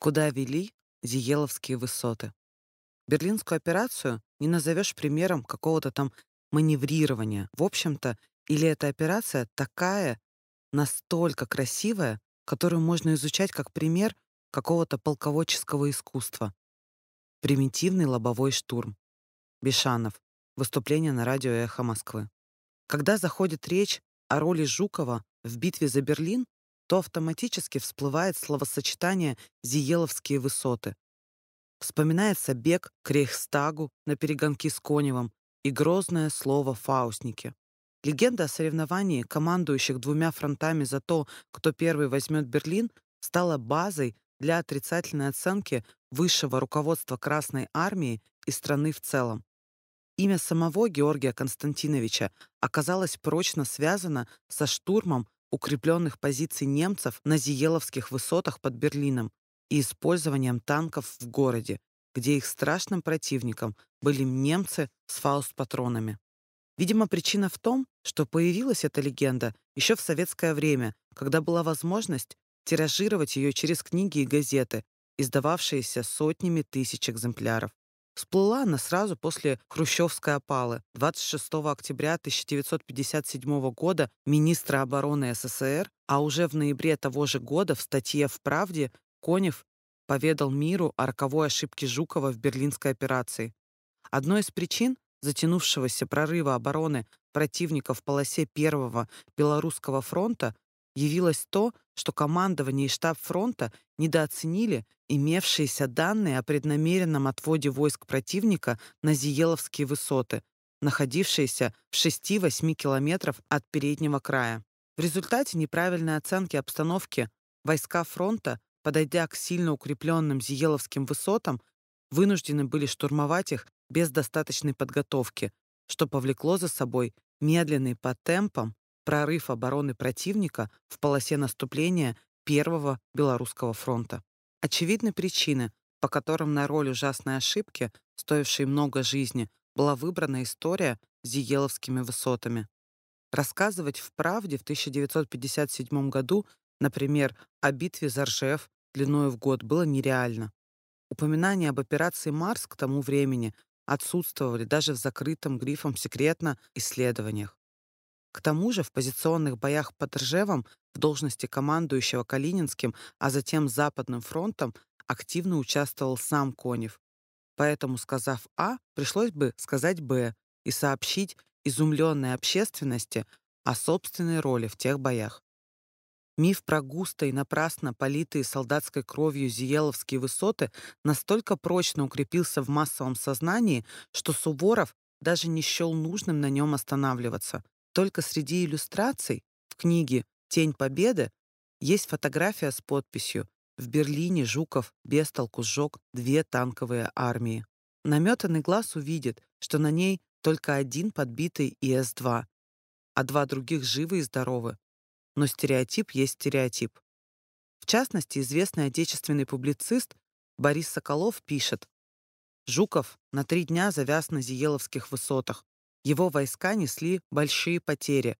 Куда вели Зиеловские высоты? Берлинскую операцию не назовешь примером какого-то там маневрирования. В общем-то, или эта операция такая, настолько красивая, которую можно изучать как пример какого-то полководческого искусства. Примитивный лобовой штурм. Бешанов. Выступление на радио «Эхо Москвы». Когда заходит речь о роли Жукова в битве за Берлин, то автоматически всплывает словосочетание «Зиеловские высоты». Вспоминается бег к Рейхстагу на перегонки с Коневым и грозное слово «фаустники». Легенда о соревновании командующих двумя фронтами за то, кто первый возьмет Берлин, стала базой для отрицательной оценки высшего руководства Красной Армии и страны в целом. Имя самого Георгия Константиновича оказалось прочно связано со штурмом укрепленных позиций немцев на Зиеловских высотах под Берлином и использованием танков в городе, где их страшным противником были немцы с фауст-патронами. Видимо, причина в том, что появилась эта легенда еще в советское время, когда была возможность тиражировать ее через книги и газеты, издававшиеся сотнями тысяч экземпляров. Всплыла она сразу после хрущевской опалы. 26 октября 1957 года министра обороны СССР, а уже в ноябре того же года в статье «В правде» Конев поведал миру о роковой ошибке Жукова в берлинской операции. Одной из причин затянувшегося прорыва обороны противника в полосе Первого Белорусского фронта явилось то, что командование и штаб фронта недооценили имевшиеся данные о преднамеренном отводе войск противника на Зиеловские высоты, находившиеся в 6-8 километров от переднего края. В результате неправильной оценки обстановки войска фронта, подойдя к сильно укрепленным Зиеловским высотам, вынуждены были штурмовать их без достаточной подготовки, что повлекло за собой медленный по темпам прорыв обороны противника в полосе наступления Первого Белорусского фронта. Очевидны причины, по которым на роль ужасной ошибки, стоившей много жизни, была выбрана история с Зиеловскими высотами. Рассказывать в «Правде» в 1957 году, например, о битве за Ржев длиною в год было нереально. Упоминания об операции «Марс» к тому времени отсутствовали даже в закрытом грифом «Секретно» исследованиях. К тому же в позиционных боях под Ржевом в должности командующего Калининским, а затем Западным фронтом активно участвовал сам Конев. Поэтому, сказав А, пришлось бы сказать Б и сообщить изумленной общественности о собственной роли в тех боях. Миф про густо и напрасно политые солдатской кровью Зиеловские высоты настолько прочно укрепился в массовом сознании, что Суворов даже не счел нужным на нем останавливаться. Только среди иллюстраций в книге «Тень Победы» есть фотография с подписью «В Берлине Жуков без толку сжег две танковые армии». Наметанный глаз увидит, что на ней только один подбитый ИС-2, а два других живы и здоровы. Но стереотип есть стереотип. В частности, известный отечественный публицист Борис Соколов пишет «Жуков на три дня завяз на Зиеловских высотах. Его войска несли большие потери.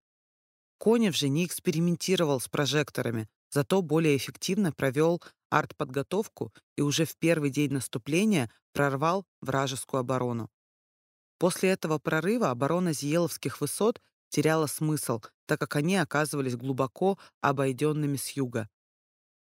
Конев же не экспериментировал с прожекторами, зато более эффективно провел артподготовку и уже в первый день наступления прорвал вражескую оборону. После этого прорыва оборона Зиеловских высот теряла смысл, так как они оказывались глубоко обойденными с юга.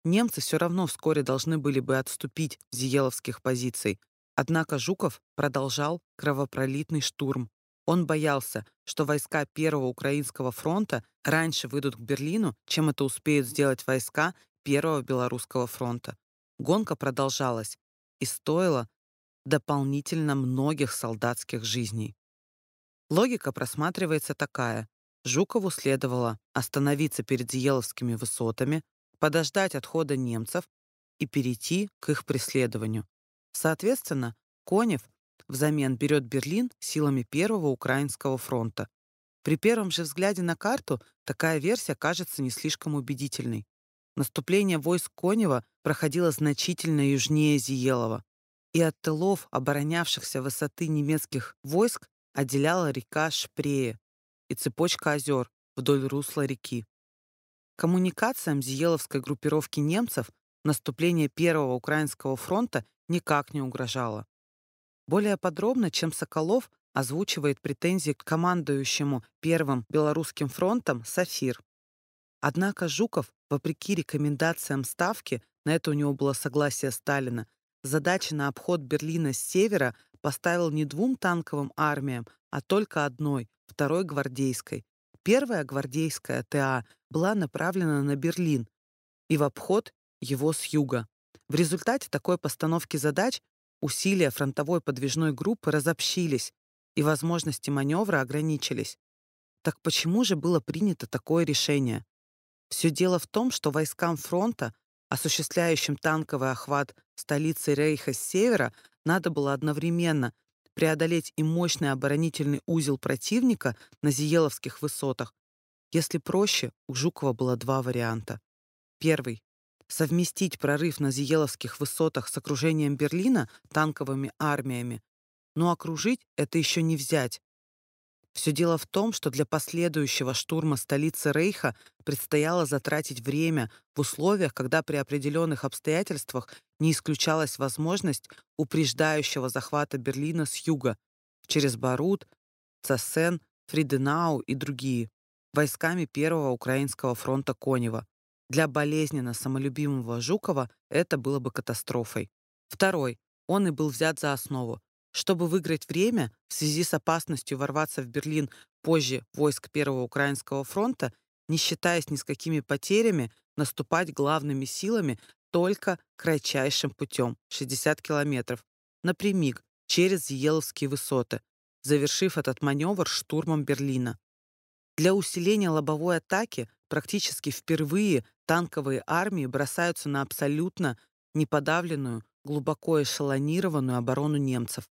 Немцы все равно вскоре должны были бы отступить с Зиеловских позиций, однако Жуков продолжал кровопролитный штурм, он боялся, что войска Первого Украинского фронта раньше выйдут к Берлину, чем это успеют сделать войска Первого Белорусского фронта. Гонка продолжалась и стоила дополнительно многих солдатских жизней. Логика просматривается такая. Жукову следовало остановиться перед Зиеловскими высотами, подождать отхода немцев и перейти к их преследованию. Соответственно, Конев взамен берет Берлин силами Первого Украинского фронта. При первом же взгляде на карту такая версия кажется не слишком убедительной. Наступление войск Конева проходило значительно южнее Зиелова, и от тылов, оборонявшихся высоты немецких войск, отделяла река Шпрее и цепочка озер вдоль русла реки. Коммуникациям Зиеловской группировки немцев наступление Первого Украинского фронта никак не угрожало. Более подробно, чем Соколов, озвучивает претензии к командующему Первым Белорусским фронтом Сафир. Однако Жуков, вопреки рекомендациям Ставки, на это у него было согласие Сталина, задачи на обход Берлина с севера поставил не двум танковым армиям, а только одной, второй гвардейской. Первая гвардейская ТА была направлена на Берлин и в обход его с юга. В результате такой постановки задач усилия фронтовой подвижной группы разобщились, и возможности маневра ограничились. Так почему же было принято такое решение? Все дело в том, что войскам фронта, осуществляющим танковый охват столицы Рейха с севера, надо было одновременно преодолеть и мощный оборонительный узел противника на Зиеловских высотах. Если проще, у Жукова было два варианта. Первый — совместить прорыв на Зиеловских высотах с окружением Берлина танковыми армиями, но окружить — это еще не взять. Все дело в том, что для последующего штурма столицы Рейха предстояло затратить время в условиях, когда при определенных обстоятельствах не исключалась возможность упреждающего захвата Берлина с юга через Барут, Цассен, Фриденау и другие войсками Первого Украинского фронта Конева. Для болезненно самолюбимого Жукова это было бы катастрофой. Второй. Он и был взят за основу. Чтобы выиграть время в связи с опасностью ворваться в Берлин позже войск Первого Украинского фронта, не считаясь ни с какими потерями, наступать главными силами только кратчайшим путем — 60 километров, напрямик через Еловские высоты, завершив этот маневр штурмом Берлина. Для усиления лобовой атаки практически впервые танковые армии бросаются на абсолютно неподавленную, глубоко эшелонированную оборону немцев.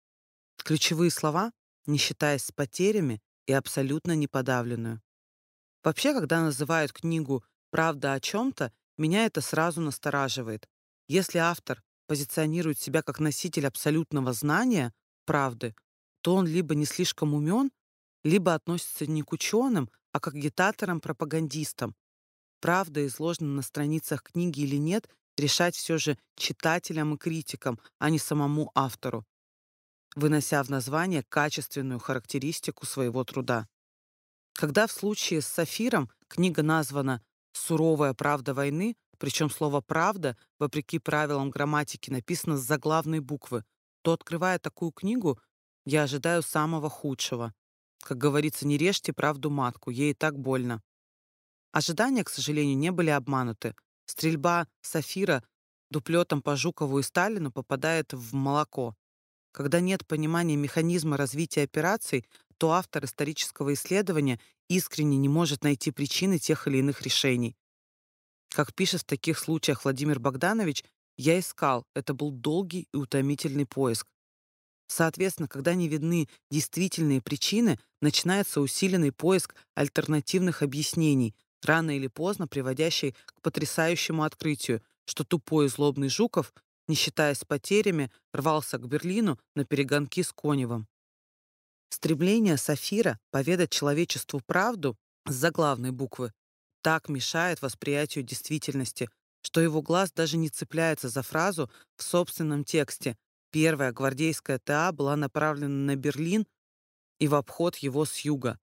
Ключевые слова, не считаясь с потерями, и абсолютно неподавленную. Вообще, когда называют книгу «Правда о чем-то», меня это сразу настораживает. Если автор позиционирует себя как носитель абсолютного знания, правды, то он либо не слишком умен, либо относится не к ученым, а к агитаторам-пропагандистам. Правда изложена на страницах книги или нет, решать все же читателям и критикам, а не самому автору вынося в название качественную характеристику своего труда. Когда в случае с Сафиром книга названа «Суровая правда войны», причем слово «правда», вопреки правилам грамматики, написано с заглавной буквы, то, открывая такую книгу, я ожидаю самого худшего. Как говорится, не режьте правду матку, ей и так больно. Ожидания, к сожалению, не были обмануты. Стрельба Сафира дуплетом по Жукову и Сталину попадает в молоко. Когда нет понимания механизма развития операций, то автор исторического исследования искренне не может найти причины тех или иных решений. Как пишет в таких случаях Владимир Богданович, я искал, это был долгий и утомительный поиск. Соответственно, когда не видны действительные причины, начинается усиленный поиск альтернативных объяснений, рано или поздно приводящий к потрясающему открытию, что тупой и злобный Жуков не считаясь потерями, рвался к Берлину на перегонки с Коневым. Стремление Сафира поведать человечеству правду с заглавной буквы так мешает восприятию действительности, что его глаз даже не цепляется за фразу в собственном тексте. Первая гвардейская ТА была направлена на Берлин и в обход его с юга.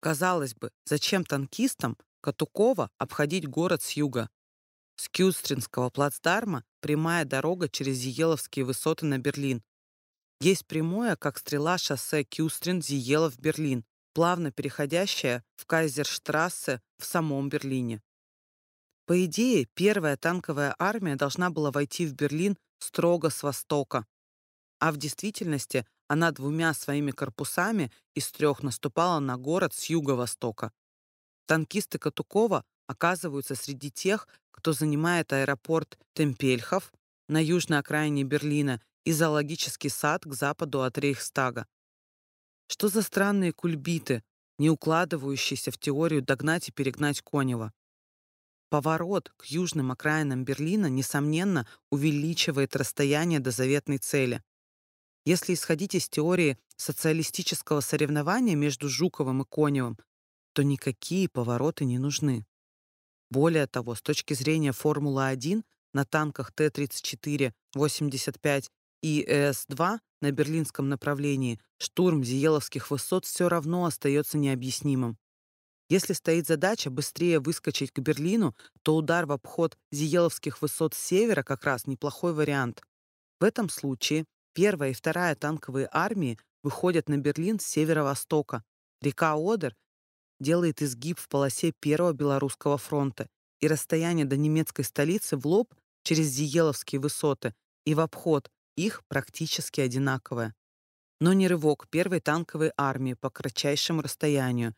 Казалось бы, зачем танкистам Катукова обходить город с юга? С Кюстринского плацдарма прямая дорога через Зиеловские высоты на Берлин. Есть прямое, как стрела, шоссе Кюстрин-Зиелов-Берлин, плавно переходящее в Кайзерштрассе в самом Берлине. По идее, первая танковая армия должна была войти в Берлин строго с востока, а в действительности она двумя своими корпусами из трех наступала на город с юго-востока. Танкисты Катукова оказываются среди тех, кто занимает аэропорт Темпельхов на южной окраине Берлина и зоологический сад к западу от Рейхстага. Что за странные кульбиты, не укладывающиеся в теорию догнать и перегнать Конева? Поворот к южным окраинам Берлина, несомненно, увеличивает расстояние до заветной цели. Если исходить из теории социалистического соревнования между Жуковым и Коневым, то никакие повороты не нужны. Более того, с точки зрения Формулы-1, на танках Т-34-85 и ЭС-2 на берлинском направлении, штурм Зиеловских высот все равно остается необъяснимым. Если стоит задача быстрее выскочить к Берлину, то удар в обход Зиеловских высот с севера как раз неплохой вариант. В этом случае первая и вторая танковые армии выходят на Берлин с северо-востока. Река Одер делает изгиб в полосе Первого Белорусского фронта, и расстояние до немецкой столицы в лоб через Зиеловские высоты и в обход их практически одинаковое. Но ни рывок первой танковой армии по кратчайшему расстоянию,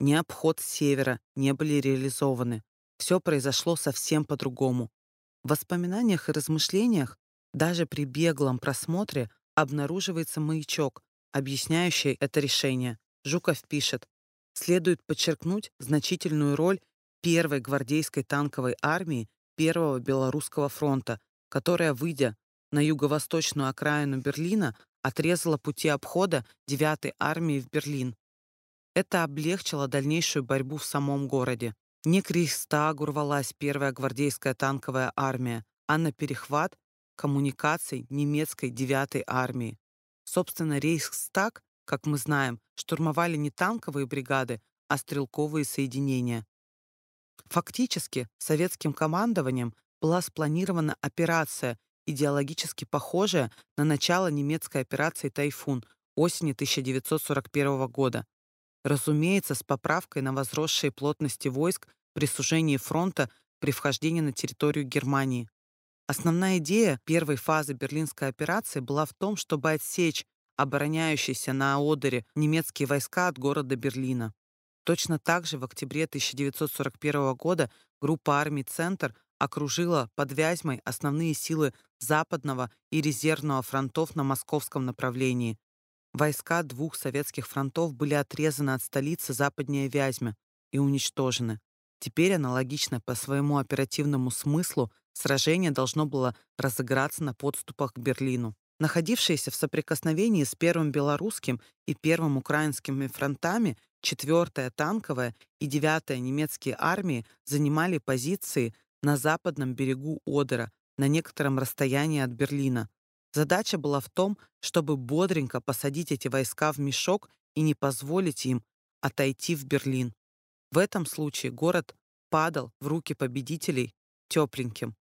ни обход с севера не были реализованы. Все произошло совсем по-другому. В воспоминаниях и размышлениях даже при беглом просмотре обнаруживается маячок, объясняющий это решение. Жуков пишет, следует подчеркнуть значительную роль первой гвардейской танковой армии Первого Белорусского фронта, которая, выйдя на юго-восточную окраину Берлина, отрезала пути обхода 9-й армии в Берлин. Это облегчило дальнейшую борьбу в самом городе. Не к Рейхстагу первая гвардейская танковая армия, а на перехват коммуникаций немецкой 9-й армии. Собственно, Рейхстаг, как мы знаем, штурмовали не танковые бригады, а стрелковые соединения. Фактически, советским командованием была спланирована операция, идеологически похожая на начало немецкой операции «Тайфун» осени 1941 года. Разумеется, с поправкой на возросшие плотности войск при сужении фронта при вхождении на территорию Германии. Основная идея первой фазы Берлинской операции была в том, чтобы отсечь обороняющиеся на Одере немецкие войска от города Берлина. Точно так же в октябре 1941 года группа армий «Центр» окружила под Вязьмой основные силы Западного и резервного фронтов на московском направлении. Войска двух советских фронтов были отрезаны от столицы западнее Вязьмы и уничтожены. Теперь аналогично по своему оперативному смыслу сражение должно было разыграться на подступах к Берлину. Находившиеся в соприкосновении с Первым Белорусским и Первым Украинскими фронтами 4-я танковая и 9-я немецкие армии занимали позиции на западном берегу Одера на некотором расстоянии от Берлина. Задача была в том, чтобы бодренько посадить эти войска в мешок и не позволить им отойти в Берлин. В этом случае город падал в руки победителей тепленьким.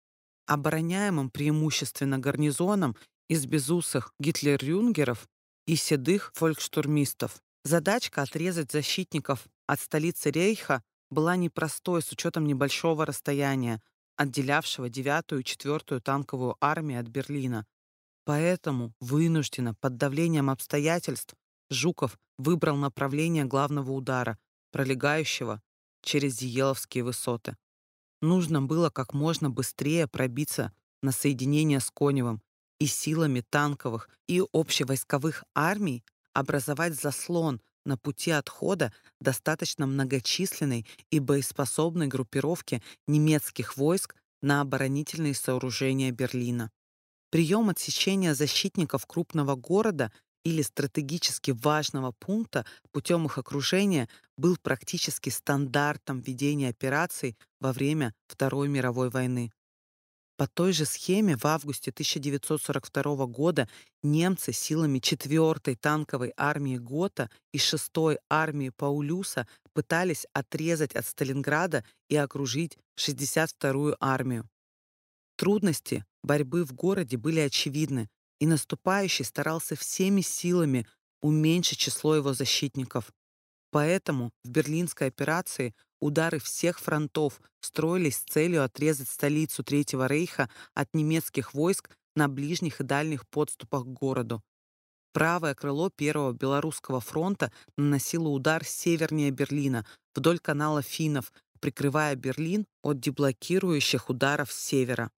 Обороняемым преимущественно гарнизоном из безусых гитлер-юнгеров и седых фолькштурмистов. Задачка отрезать защитников от столицы Рейха была непростой с учетом небольшого расстояния, отделявшего 9-ю и 4-ю танковую армии от Берлина. Поэтому, вынужденно, под давлением обстоятельств, Жуков выбрал направление главного удара, пролегающего через Зиеловские высоты. Нужно было как можно быстрее пробиться на соединение с Коневым, и силами танковых и общевойсковых армий образовать заслон на пути отхода достаточно многочисленной и боеспособной группировки немецких войск на оборонительные сооружения Берлина. Прием отсечения защитников крупного города или стратегически важного пункта путем их окружения был практически стандартом ведения операций во время Второй мировой войны. По той же схеме в августе 1942 года немцы силами 4-й танковой армии Гота и 6-й армии Паулюса пытались отрезать от Сталинграда и окружить 62-ю армию. Трудности борьбы в городе были очевидны, и наступающий старался всеми силами уменьшить число его защитников. Поэтому в Берлинской операции удары всех фронтов строились с целью отрезать столицу Третьего рейха от немецких войск на ближних и дальних подступах к городу. Правое крыло Первого Белорусского фронта наносило удар севернее Берлина, вдоль канала Финнов, прикрывая Берлин от деблокирующих ударов с севера.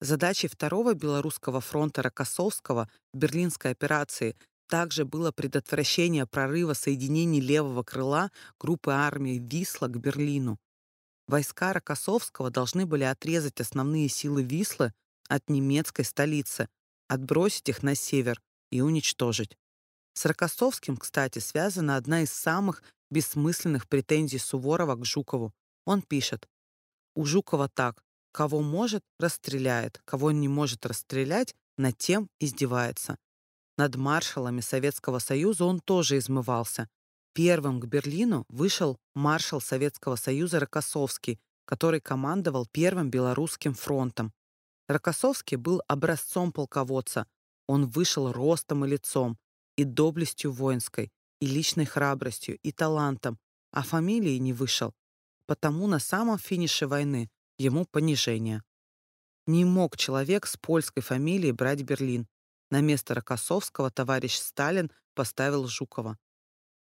Задачей Второго Белорусского фронта Рокоссовского в Берлинской операции также было предотвращение прорыва соединений левого крыла группы армии Висла к Берлину. Войска Рокоссовского должны были отрезать основные силы Вислы от немецкой столицы, отбросить их на север и уничтожить. С Рокоссовским, кстати, связана одна из самых бессмысленных претензий Суворова к Жукову. Он пишет, «У Жукова так, Кого может, расстреляет, кого не может расстрелять, над тем издевается. Над маршалами Советского Союза он тоже измывался. Первым к Берлину вышел маршал Советского Союза Рокоссовский, который командовал Первым Белорусским фронтом. Рокоссовский был образцом полководца. Он вышел ростом и лицом, и доблестью воинской, и личной храбростью, и талантом, а фамилии не вышел. Потому на самом финише войны ему понижение. Не мог человек с польской фамилией брать Берлин. На место Рокоссовского товарищ Сталин поставил Жукова.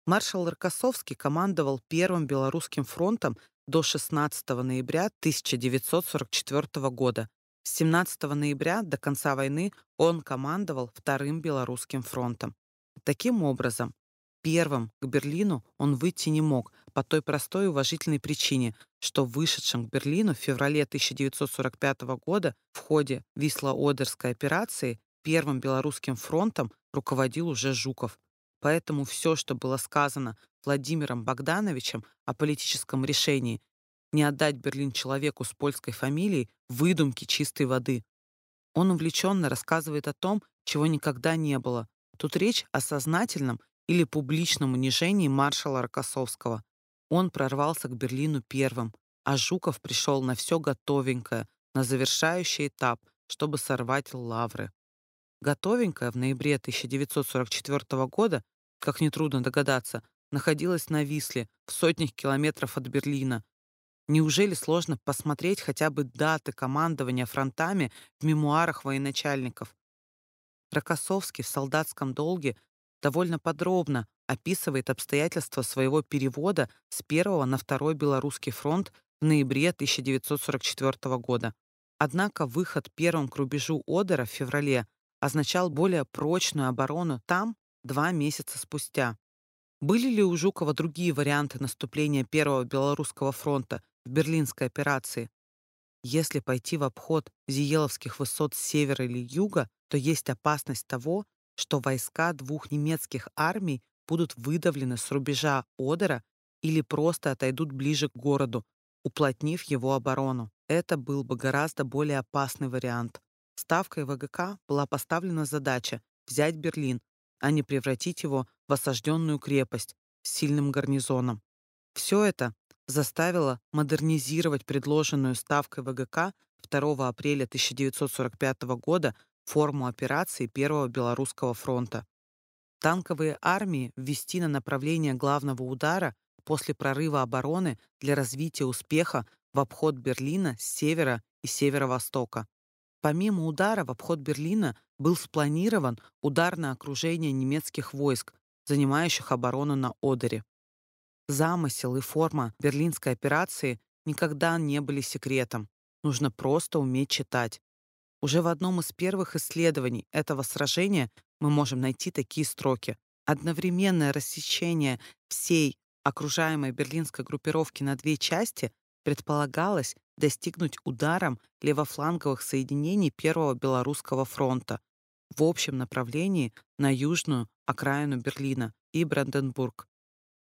Маршал Рокоссовский командовал Первым Белорусским фронтом до 16 ноября 1944 года. С 17 ноября до конца войны он командовал Вторым Белорусским фронтом. Таким образом, первым к Берлину он выйти не мог по той простой уважительной причине, что вышедшим к Берлину в феврале 1945 года в ходе Висло-Одерской операции Первым Белорусским фронтом руководил уже Жуков. Поэтому все, что было сказано Владимиром Богдановичем о политическом решении не отдать Берлин человеку с польской фамилией, выдумки чистой воды. Он увлеченно рассказывает о том, чего никогда не было. Тут речь о сознательном или публичном унижении маршала Рокоссовского. Он прорвался к Берлину первым, а Жуков пришел на все готовенькое, на завершающий этап, чтобы сорвать лавры. Готовенькое в ноябре 1944 года, как нетрудно догадаться, находилась на Висле, в сотнях километров от Берлина. Неужели сложно посмотреть хотя бы даты командования фронтами в мемуарах военачальников? Рокоссовский в «Солдатском долге» довольно подробно описывает обстоятельства своего перевода с первого на второй Белорусский фронт в ноябре 1944 года. Однако выход первым к рубежу Одера в феврале означал более прочную оборону там два месяца спустя. Были ли у Жукова другие варианты наступления Первого Белорусского фронта в Берлинской операции? Если пойти в обход Зиеловских высот с севера или юга, то есть опасность того, что войска двух немецких армий будут выдавлены с рубежа Одера или просто отойдут ближе к городу, уплотнив его оборону. Это был бы гораздо более опасный вариант. Ставкой ВГК была поставлена задача взять Берлин, а не превратить его в осажденную крепость с сильным гарнизоном. Все это заставило модернизировать предложенную ставкой ВГК 2 апреля 1945 года форму операции Первого Белорусского фронта танковые армии ввести на направление главного удара после прорыва обороны для развития успеха в обход Берлина с севера и северо-востока. Помимо удара в обход Берлина был спланирован удар на окружение немецких войск, занимающих оборону на Одере. Замысел и форма берлинской операции никогда не были секретом. Нужно просто уметь читать. Уже в одном из первых исследований этого сражения мы можем найти такие строки. Одновременное рассечение всей окружаемой берлинской группировки на две части предполагалось достигнуть ударом левофланговых соединений Первого Белорусского фронта в общем направлении на южную окраину Берлина и Бранденбург.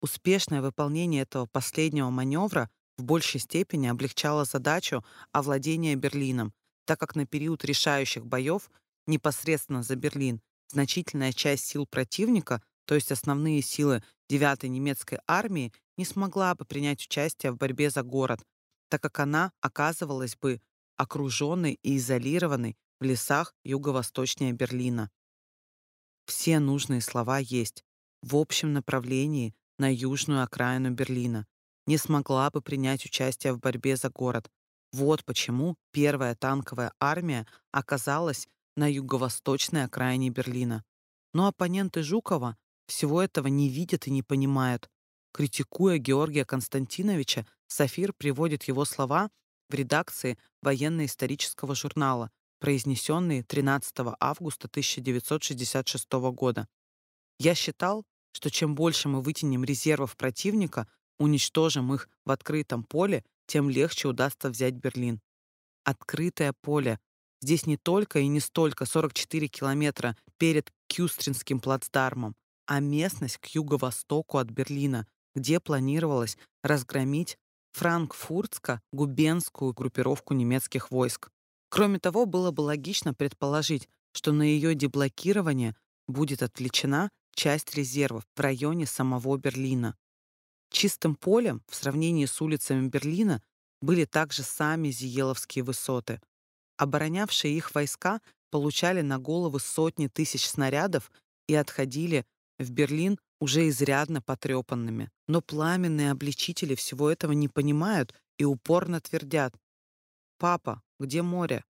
Успешное выполнение этого последнего маневра в большей степени облегчало задачу овладения Берлином, так как на период решающих боев непосредственно за Берлин значительная часть сил противника, то есть основные силы 9-й немецкой армии, не смогла бы принять участие в борьбе за город, так как она оказывалась бы окруженной и изолированной в лесах юго-восточнее Берлина. Все нужные слова есть. В общем направлении на южную окраину Берлина. Не смогла бы принять участие в борьбе за город. Вот почему первая танковая армия оказалась на юго-восточной окраине Берлина. Но оппоненты Жукова всего этого не видят и не понимают. Критикуя Георгия Константиновича, Сафир приводит его слова в редакции военно-исторического журнала, произнесенные 13 августа 1966 года. «Я считал, что чем больше мы вытянем резервов противника, уничтожим их в открытом поле, тем легче удастся взять Берлин. Открытое поле Здесь не только и не столько 44 километра перед Кюстринским плацдармом, а местность к юго-востоку от Берлина, где планировалось разгромить франкфуртско-губенскую группировку немецких войск. Кроме того, было бы логично предположить, что на ее деблокирование будет отвлечена часть резервов в районе самого Берлина. Чистым полем в сравнении с улицами Берлина были также сами Зиеловские высоты. Оборонявшие их войска получали на головы сотни тысяч снарядов и отходили в Берлин уже изрядно потрепанными. Но пламенные обличители всего этого не понимают и упорно твердят. «Папа, где море?»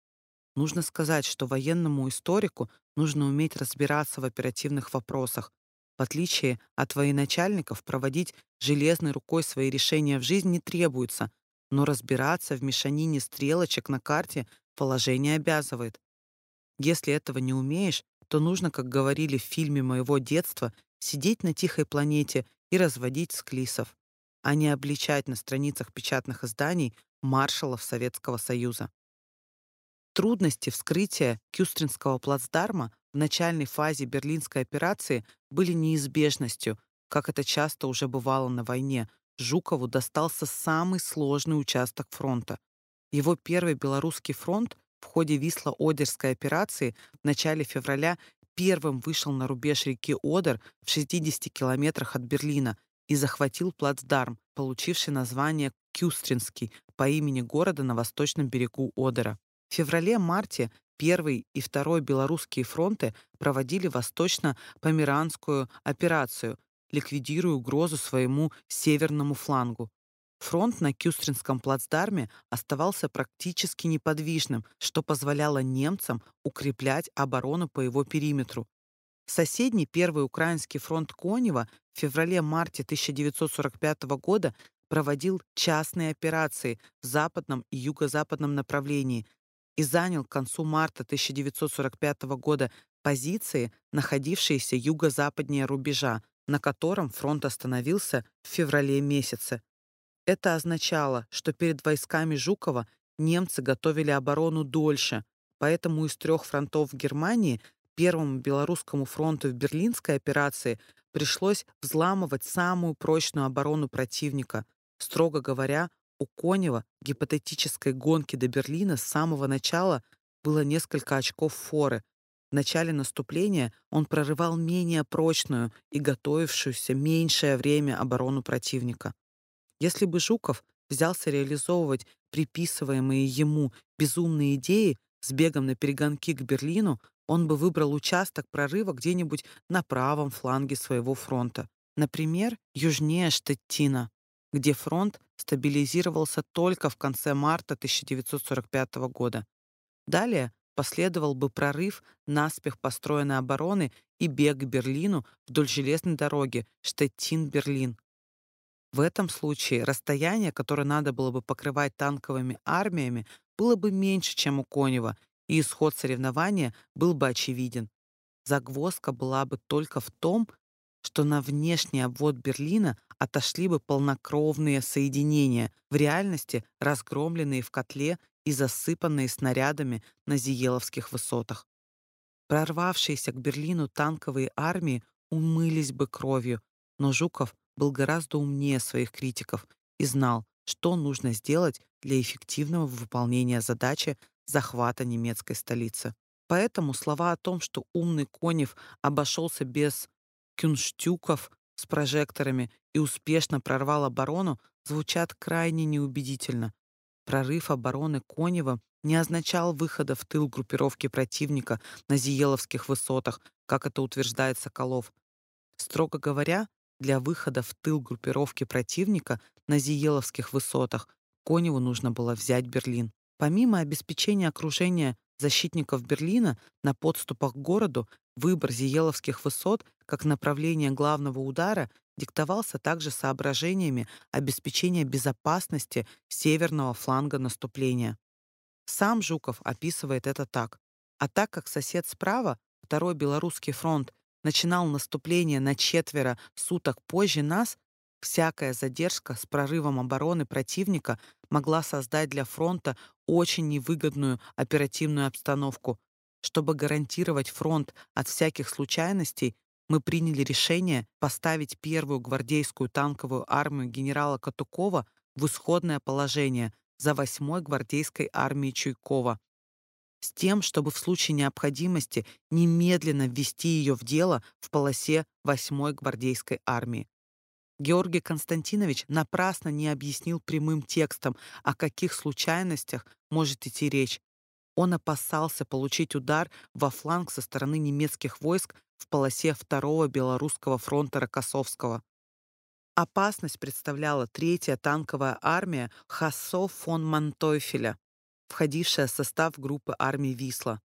Нужно сказать, что военному историку нужно уметь разбираться в оперативных вопросах. В отличие от военачальников, проводить железной рукой свои решения в жизнь не требуется, но разбираться в мешанине стрелочек на карте положение обязывает. Если этого не умеешь, то нужно, как говорили в фильме моего детства, сидеть на тихой планете и разводить склисов, а не обличать на страницах печатных изданий маршалов Советского Союза. Трудности вскрытия Кюстринского плацдарма в начальной фазе Берлинской операции были неизбежностью, как это часто уже бывало на войне. Жукову достался самый сложный участок фронта. Его первый Белорусский фронт в ходе Висло-Одерской операции в начале февраля первым вышел на рубеж реки Одер в 60 километрах от Берлина и захватил плацдарм, получивший название Кюстринский по имени города на восточном берегу Одера. В феврале-марте Первый и Второй белорусские фронты проводили восточно-померанскую операцию, ликвидируя угрозу своему северному флангу. Фронт на Кюстринском плацдарме оставался практически неподвижным, что позволяло немцам укреплять оборону по его периметру. Соседний Первый Украинский фронт Конева в феврале-марте 1945 года проводил частные операции в западном и юго-западном направлении, и занял к концу марта 1945 года позиции, находившиеся юго-западнее рубежа, на котором фронт остановился в феврале месяце. Это означало, что перед войсками Жукова немцы готовили оборону дольше, поэтому из трех фронтов в Германии Первому Белорусскому фронту в Берлинской операции пришлось взламывать самую прочную оборону противника. Строго говоря, у Конева гипотетической гонки до Берлина с самого начала было несколько очков форы. В начале наступления он прорывал менее прочную и готовившуюся меньшее время оборону противника. Если бы Жуков взялся реализовывать приписываемые ему безумные идеи с бегом на перегонки к Берлину, он бы выбрал участок прорыва где-нибудь на правом фланге своего фронта, например, южнее Штеттина где фронт стабилизировался только в конце марта 1945 года. Далее последовал бы прорыв наспех построенной обороны и бег к Берлину вдоль железной дороги Штеттин-Берлин. В этом случае расстояние, которое надо было бы покрывать танковыми армиями, было бы меньше, чем у Конева, и исход соревнования был бы очевиден. Загвоздка была бы только в том, что на внешний обвод Берлина отошли бы полнокровные соединения, в реальности разгромленные в котле и засыпанные снарядами на Зиеловских высотах. Прорвавшиеся к Берлину танковые армии умылись бы кровью, но Жуков был гораздо умнее своих критиков и знал, что нужно сделать для эффективного выполнения задачи захвата немецкой столицы. Поэтому слова о том, что умный Конев обошелся без кюнштюков с прожекторами и успешно прорвал оборону, звучат крайне неубедительно. Прорыв обороны Конева не означал выхода в тыл группировки противника на Зиеловских высотах, как это утверждает Соколов. Строго говоря, для выхода в тыл группировки противника на Зиеловских высотах Коневу нужно было взять Берлин. Помимо обеспечения окружения защитников Берлина на подступах к городу, выбор Зиеловских высот как направление главного удара диктовался также соображениями обеспечения безопасности северного фланга наступления. Сам Жуков описывает это так. А так как сосед справа, Второй Белорусский фронт, начинал наступление на четверо суток позже нас, всякая задержка с прорывом обороны противника могла создать для фронта очень невыгодную оперативную обстановку. Чтобы гарантировать фронт от всяких случайностей, мы приняли решение поставить первую гвардейскую танковую армию генерала Катукова в исходное положение за 8-й гвардейской армией Чуйкова с тем, чтобы в случае необходимости немедленно ввести ее в дело в полосе 8-й гвардейской армии. Георгий Константинович напрасно не объяснил прямым текстом, о каких случайностях может идти речь. Он опасался получить удар во фланг со стороны немецких войск в полосе 2-го Белорусского фронта Рокоссовского. Опасность представляла третья танковая армия Хассо фон Мантойфеля, входившая в состав группы армий Висла.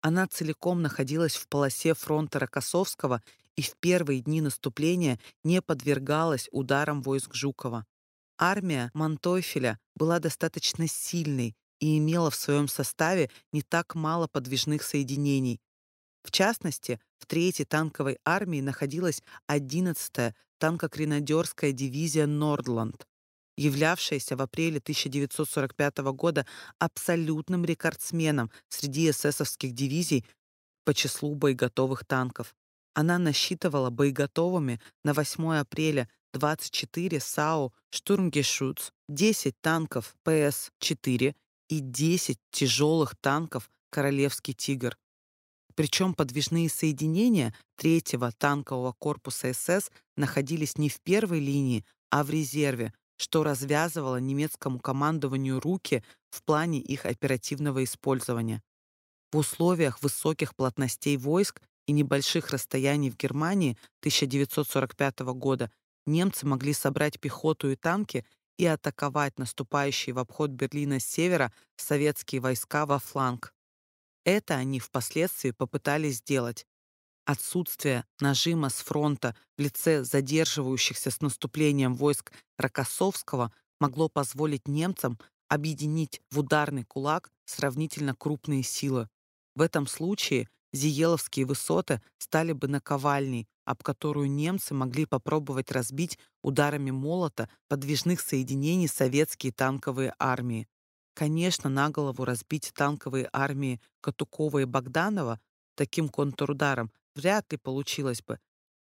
Она целиком находилась в полосе фронта Рокоссовского и в первые дни наступления не подвергалась ударам войск Жукова. Армия Мантойфеля была достаточно сильной и имела в своем составе не так мало подвижных соединений. В частности, в Третьей танковой армии находилась 11-я танкокренадерская дивизия «Нордланд», являвшаяся в апреле 1945 года абсолютным рекордсменом среди эсэсовских дивизий по числу боеготовых танков. Она насчитывала боеготовыми на 8 апреля 24 САУ «Штурмгешутц», 10 танков ПС-4 и 10 тяжелых танков «Королевский тигр». Причем подвижные соединения третьего танкового корпуса СС находились не в первой линии, а в резерве, что развязывало немецкому командованию руки в плане их оперативного использования. В условиях высоких плотностей войск и небольших расстояний в Германии 1945 года немцы могли собрать пехоту и танки и атаковать наступающие в обход Берлина с севера советские войска во фланг. Это они впоследствии попытались сделать. Отсутствие нажима с фронта в лице задерживающихся с наступлением войск Рокоссовского могло позволить немцам объединить в ударный кулак сравнительно крупные силы. В этом случае Зиеловские высоты стали бы наковальней, об которую немцы могли попробовать разбить ударами молота подвижных соединений советские танковые армии. Конечно, на голову разбить танковые армии Катукова и Богданова таким контрударом вряд ли получилось бы.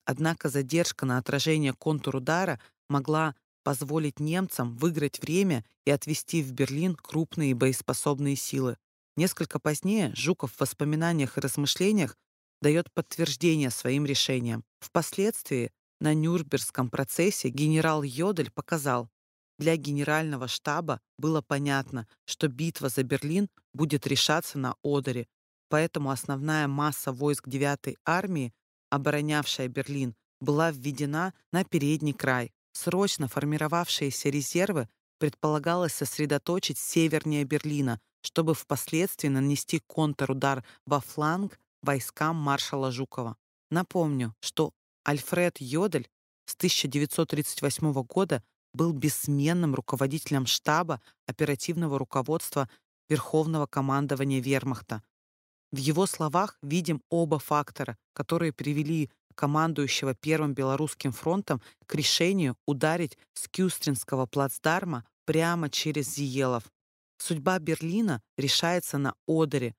Однако задержка на отражение контрудара могла позволить немцам выиграть время и отвести в Берлин крупные боеспособные силы. Несколько позднее Жуков в воспоминаниях и размышлениях дает подтверждение своим решениям. Впоследствии на Нюрнбергском процессе генерал Йодель показал, для генерального штаба было понятно, что битва за Берлин будет решаться на Одере, поэтому основная масса войск 9-й армии, оборонявшая Берлин, была введена на передний край. Срочно формировавшиеся резервы предполагалось сосредоточить севернее Берлина, чтобы впоследствии нанести контрудар во фланг войскам маршала Жукова. Напомню, что Альфред Йодель с 1938 года был бессменным руководителем штаба оперативного руководства Верховного командования Вермахта, в его словах видим оба фактора, которые привели командующего Первым Белорусским фронтом к решению ударить с Кюстринского плацдарма прямо через Зиелов. Судьба Берлина решается на Одере.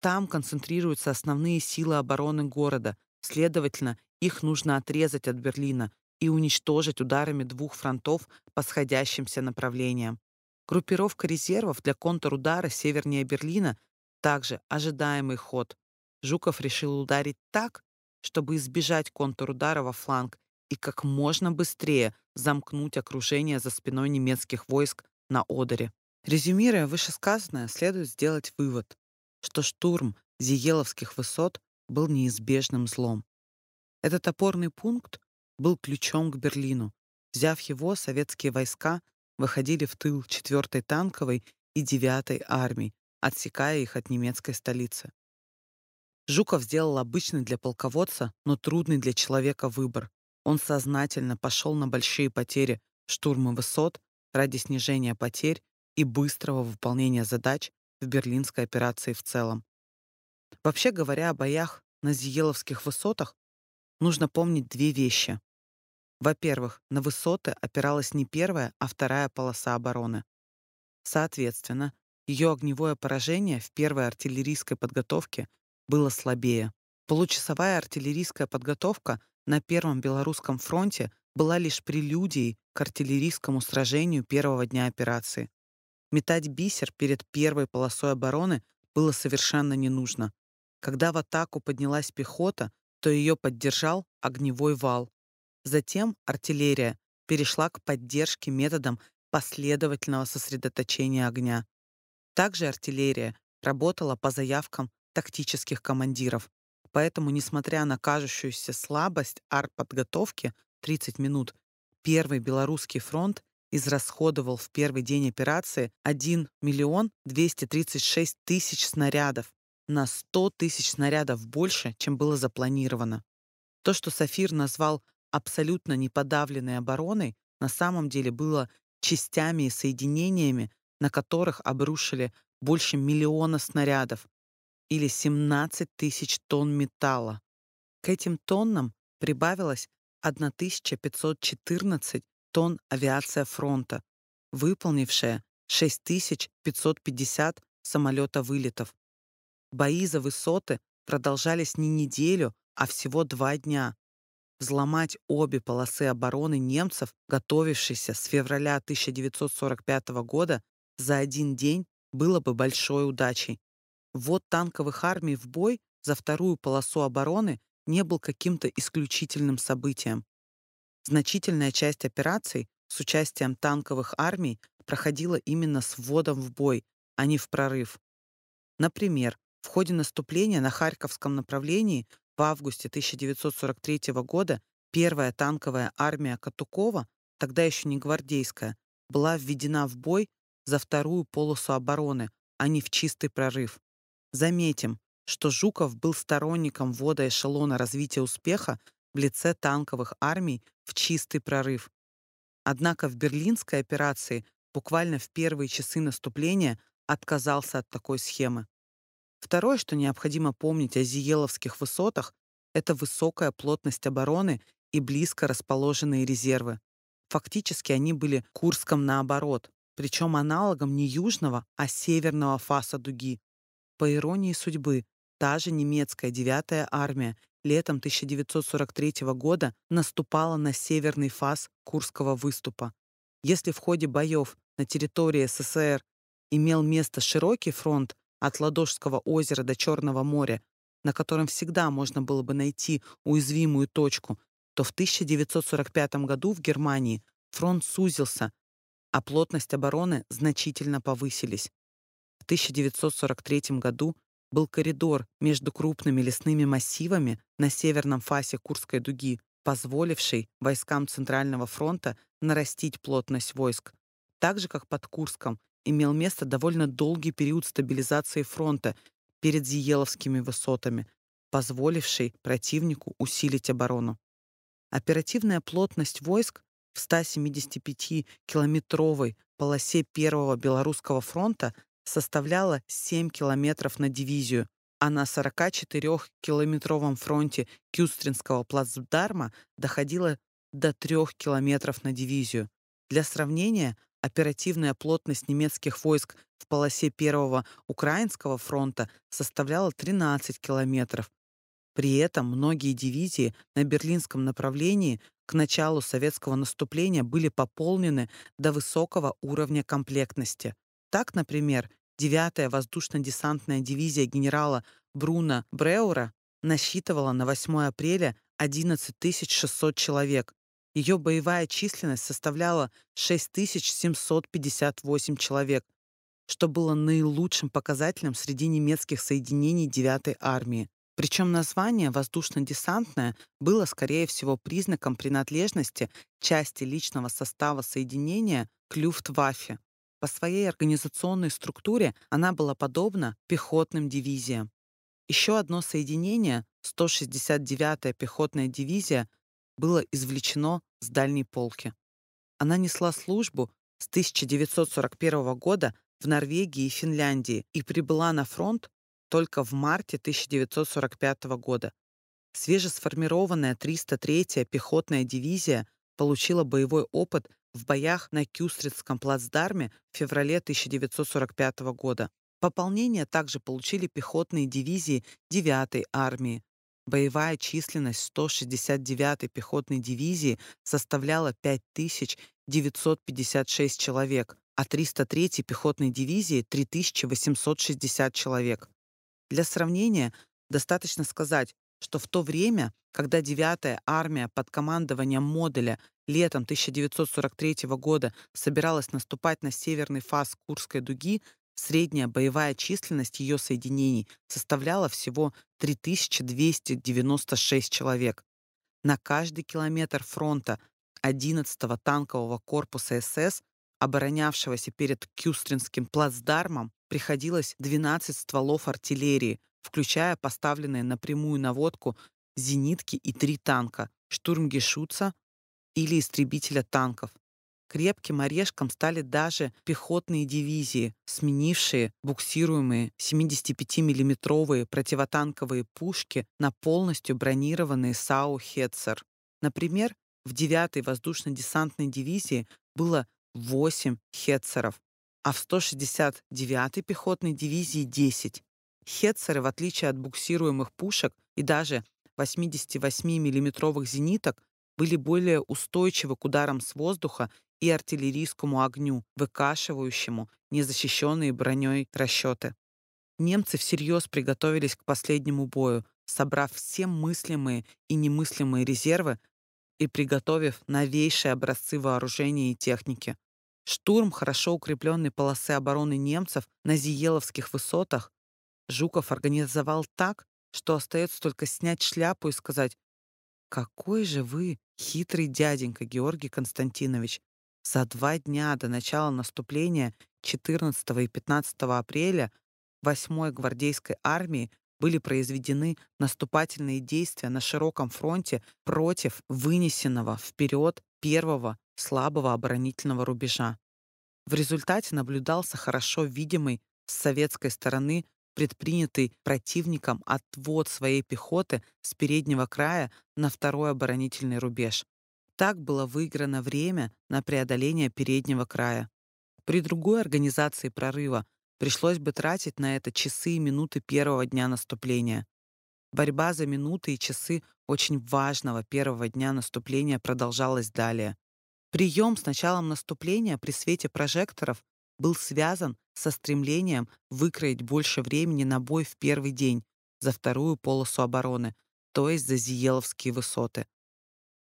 Там концентрируются основные силы обороны города. Следовательно, их нужно отрезать от Берлина и уничтожить ударами двух фронтов по сходящимся направлениям. Группировка резервов для контрудара севернее Берлина также ожидаемый ход. Жуков решил ударить так, чтобы избежать контрудара во фланг и как можно быстрее замкнуть окружение за спиной немецких войск на Одере. Резюмируя вышесказанное, следует сделать вывод, что штурм Зиеловских высот был неизбежным злом. Этот опорный пункт был ключом к Берлину. Взяв его, советские войска выходили в тыл 4-й танковой и 9-й армий, отсекая их от немецкой столицы. Жуков сделал обычный для полководца, но трудный для человека выбор. Он сознательно пошел на большие потери штурма высот ради снижения потерь и быстрого выполнения задач в берлинской операции в целом. Вообще говоря о боях на Зиеловских высотах, нужно помнить две вещи. Во-первых, на высоты опиралась не первая, а вторая полоса обороны. Соответственно, ее огневое поражение в первой артиллерийской подготовке было слабее. Получасовая артиллерийская подготовка на Первом Белорусском фронте была лишь прелюдией к артиллерийскому сражению первого дня операции. Метать бисер перед первой полосой обороны было совершенно не нужно. Когда в атаку поднялась пехота, то ее поддержал огневой вал. Затем артиллерия перешла к поддержке методом последовательного сосредоточения огня. Также артиллерия работала по заявкам тактических командиров. Поэтому, несмотря на кажущуюся слабость артподготовки 30 минут, Первый Белорусский фронт израсходовал в первый день операции 1 миллион 236 тысяч снарядов, на 100 тысяч снарядов больше, чем было запланировано. То, что Сафир назвал абсолютно неподавленной обороной, на самом деле было частями и соединениями, на которых обрушили больше миллиона снарядов или 17 тысяч тонн металла. К этим тоннам прибавилось 1514 тонн авиация фронта, выполнившая 6550 самолета-вылетов. Бои за высоты продолжались не неделю, а всего два дня. Взломать обе полосы обороны немцев, готовившиеся с февраля 1945 года, за один день было бы большой удачей. Ввод танковых армий в бой за вторую полосу обороны не был каким-то исключительным событием. Значительная часть операций с участием танковых армий проходила именно с вводом в бой, а не в прорыв. Например, в ходе наступления на Харьковском направлении в августе 1943 года первая танковая армия Катукова, тогда еще не гвардейская, была введена в бой за вторую полосу обороны, а не в чистый прорыв. Заметим, что Жуков был сторонником ввода эшелона развития успеха в лице танковых армий в чистый прорыв. Однако в Берлинской операции буквально в первые часы наступления отказался от такой схемы. Второе, что необходимо помнить о Зиеловских высотах, это высокая плотность обороны и близко расположенные резервы. Фактически они были Курском наоборот, причем аналогом не южного, а северного фаса дуги. По иронии судьбы, та же немецкая 9-я армия летом 1943 года наступала на северный фас Курского выступа. Если в ходе боев на территории СССР имел место широкий фронт от Ладожского озера до Черного моря, на котором всегда можно было бы найти уязвимую точку, то в 1945 году в Германии фронт сузился, а плотность обороны значительно повысились. В 1943 году был коридор между крупными лесными массивами на северном фасе Курской дуги, позволивший войскам Центрального фронта нарастить плотность войск. Так же, как под Курском, имел место довольно долгий период стабилизации фронта перед Зиеловскими высотами, позволивший противнику усилить оборону. Оперативная плотность войск в 175-километровой полосе Первого Белорусского фронта составляла 7 километров на дивизию, а на 44-километровом фронте Кюстринского плацдарма доходила до 3 километров на дивизию. Для сравнения, оперативная плотность немецких войск в полосе Первого Украинского фронта составляла 13 километров. При этом многие дивизии на берлинском направлении к началу советского наступления были пополнены до высокого уровня комплектности. Так, например, 9-я воздушно-десантная дивизия генерала Бруна Бреура насчитывала на 8 апреля 11 600 человек. Ее боевая численность составляла 6758 человек, что было наилучшим показателем среди немецких соединений 9-й армии. Причем название «воздушно-десантное» было, скорее всего, признаком принадлежности части личного состава соединения к Люфтваффе. По своей организационной структуре она была подобна пехотным дивизиям. Еще одно соединение, 169-я пехотная дивизия, было извлечено с дальней полки. Она несла службу с 1941 года в Норвегии и Финляндии и прибыла на фронт только в марте 1945 года. Свежесформированная 303-я пехотная дивизия получила боевой опыт в боях на Кюстрицком плацдарме в феврале 1945 года. Пополнение также получили пехотные дивизии 9-й армии. Боевая численность 169-й пехотной дивизии составляла 5000 956 человек, а 303-й пехотной дивизии — 3860 человек. Для сравнения, достаточно сказать, что в то время, когда 9-я армия под командованием Моделя летом 1943 года собиралась наступать на северный фас Курской дуги, средняя боевая численность ее соединений составляла всего 3296 человек. На каждый километр фронта 11-го танкового корпуса СС, оборонявшегося перед Кюстринским плацдармом, приходилось 12 стволов артиллерии, включая поставленные напрямую наводку зенитки и три танка штурмгешутца или истребителя танков. Крепким орешком стали даже пехотные дивизии, сменившие буксируемые 75 миллиметровые противотанковые пушки на полностью бронированные САУ «Хетцер». Например, в 9-й воздушно-десантной дивизии было 8 «Хетцеров», а в 169-й пехотной дивизии 10. Хетцеры, в отличие от буксируемых пушек и даже 88 миллиметровых зениток, были более устойчивы к ударам с воздуха и артиллерийскому огню, выкашивающему незащищенные броней расчеты. Немцы всерьез приготовились к последнему бою, собрав все мыслимые и немыслимые резервы и приготовив новейшие образцы вооружения и техники. Штурм хорошо укрепленной полосы обороны немцев на Зиеловских высотах Жуков организовал так, что остается только снять шляпу и сказать «Какой же вы хитрый дяденька, Георгий Константинович! За два дня до начала наступления 14 и 15 апреля 8-й гвардейской армии были произведены наступательные действия на широком фронте против вынесенного вперед первого слабого оборонительного рубежа. В результате наблюдался хорошо видимый с советской стороны предпринятый противником отвод своей пехоты с переднего края на второй оборонительный рубеж. Так было выиграно время на преодоление переднего края. При другой организации прорыва пришлось бы тратить на это часы и минуты первого дня наступления. Борьба за минуты и часы очень важного первого дня наступления продолжалась далее. Прием с началом наступления при свете прожекторов был связан со стремлением выкроить больше времени на бой в первый день за вторую полосу обороны, то есть за Зиеловские высоты.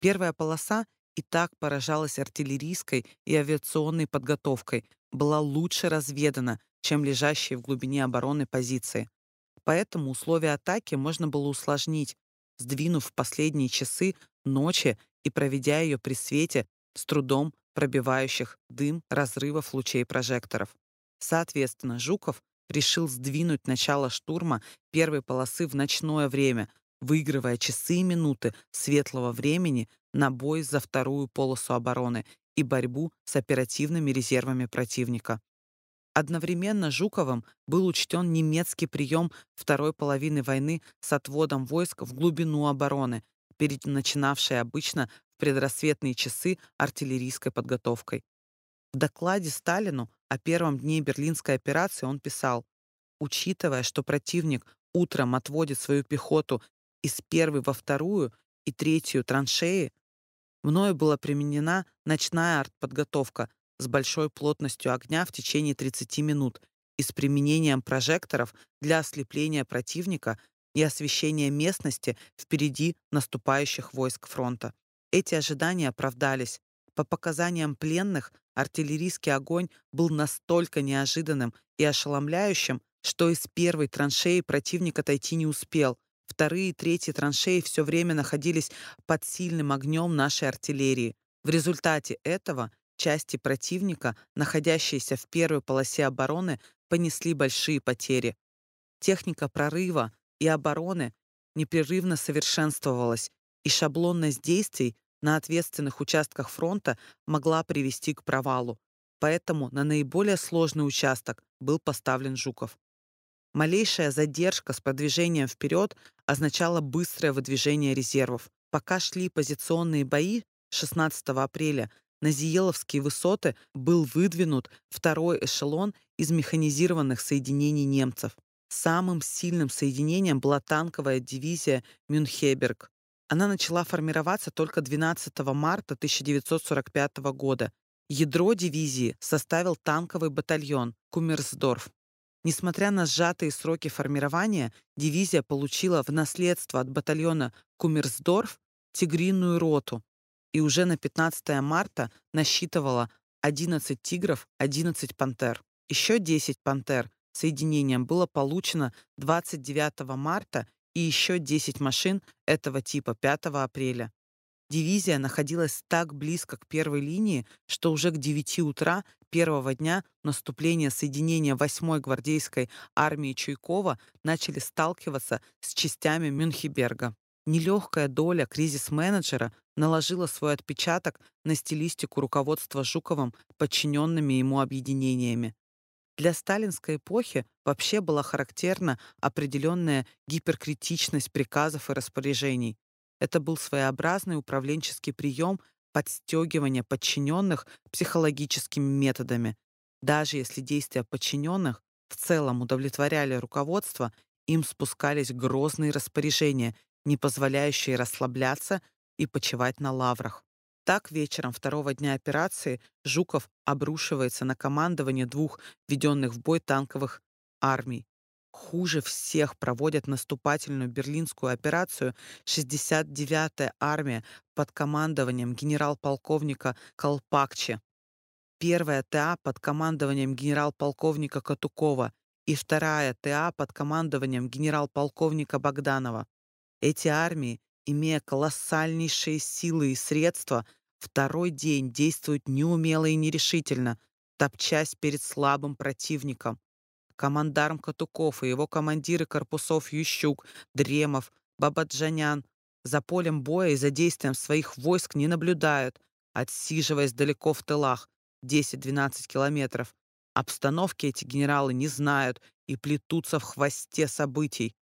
Первая полоса и так поражалась артиллерийской и авиационной подготовкой, была лучше разведана, чем лежащие в глубине обороны позиции. Поэтому условия атаки можно было усложнить, сдвинув последние часы ночи и проведя ее при свете с трудом пробивающих дым разрывов лучей прожекторов. Соответственно, Жуков решил сдвинуть начало штурма первой полосы в ночное время, выигрывая часы и минуты светлого времени на бой за вторую полосу обороны и борьбу с оперативными резервами противника. Одновременно Жуковым был учтен немецкий прием второй половины войны с отводом войск в глубину обороны, перед начинавшей обычно в предрассветные часы артиллерийской подготовкой. В докладе Сталину о первом дне Берлинской операции он писал, учитывая, что противник утром отводит свою пехоту из первой во вторую и третью траншеи, мною была применена ночная артподготовка с большой плотностью огня в течение 30 минут и с применением прожекторов для ослепления противника и освещения местности впереди наступающих войск фронта. Эти ожидания оправдались. По показаниям пленных, артиллерийский огонь был настолько неожиданным и ошеломляющим, что из первой траншеи противник отойти не успел. Вторые и третьи траншеи все время находились под сильным огнем нашей артиллерии. В результате этого части противника, находящиеся в первой полосе обороны, понесли большие потери. Техника прорыва и обороны непрерывно совершенствовалась, и шаблонность действий на ответственных участках фронта могла привести к провалу. Поэтому на наиболее сложный участок был поставлен Жуков. Малейшая задержка с продвижением вперед означала быстрое выдвижение резервов. Пока шли позиционные бои 16 апреля, на Зиеловские высоты был выдвинут второй эшелон из механизированных соединений немцев. Самым сильным соединением была танковая дивизия Мюнхеберг. Она начала формироваться только 12 марта 1945 года Ядро дивизии составил танковый батальон Кумерсдорф. Несмотря на сжатые сроки формирования, дивизия получила в наследство от батальона Кумерсдорф тигриную роту и уже на 15 марта насчитывала 11 тигров, 11 пантер. Еще 10 пантер соединением было получено 29 марта и еще 10 машин этого типа 5 апреля. Дивизия находилась так близко к первой линии, что уже к 9 утра первого дня наступления соединения 8-й гвардейской армии Чуйкова начали сталкиваться с частями Мюнхеберга. Нелегкая доля кризис-менеджера наложила свой отпечаток на стилистику руководства Жуковым подчиненными ему объединениями. Для сталинской эпохи вообще была характерна определенная гиперкритичность приказов и распоряжений. Это был своеобразный управленческий прием подстегивания подчиненных психологическими методами. Даже если действия подчиненных в целом удовлетворяли руководство, им спускались грозные распоряжения, не позволяющие расслабляться и почивать на лаврах. Так вечером второго дня операции Жуков обрушивается на командование двух введенных в бой танковых армий. Хуже всех проводят наступательную берлинскую операцию 69-я армия под командованием генерал-полковника Колпакче, первая ТА под командованием генерал-полковника Катукова и вторая ТА под командованием генерал-полковника Богданова. Эти армии имея колоссальнейшие силы и средства, второй день действуют неумело и нерешительно, топчась перед слабым противником. Командарм Катуков и его командиры корпусов Ющук, Дремов, Бабаджанян за полем боя и за действием своих войск не наблюдают, отсиживаясь далеко в тылах, 10-12 километров. Обстановки эти генералы не знают и плетутся в хвосте событий.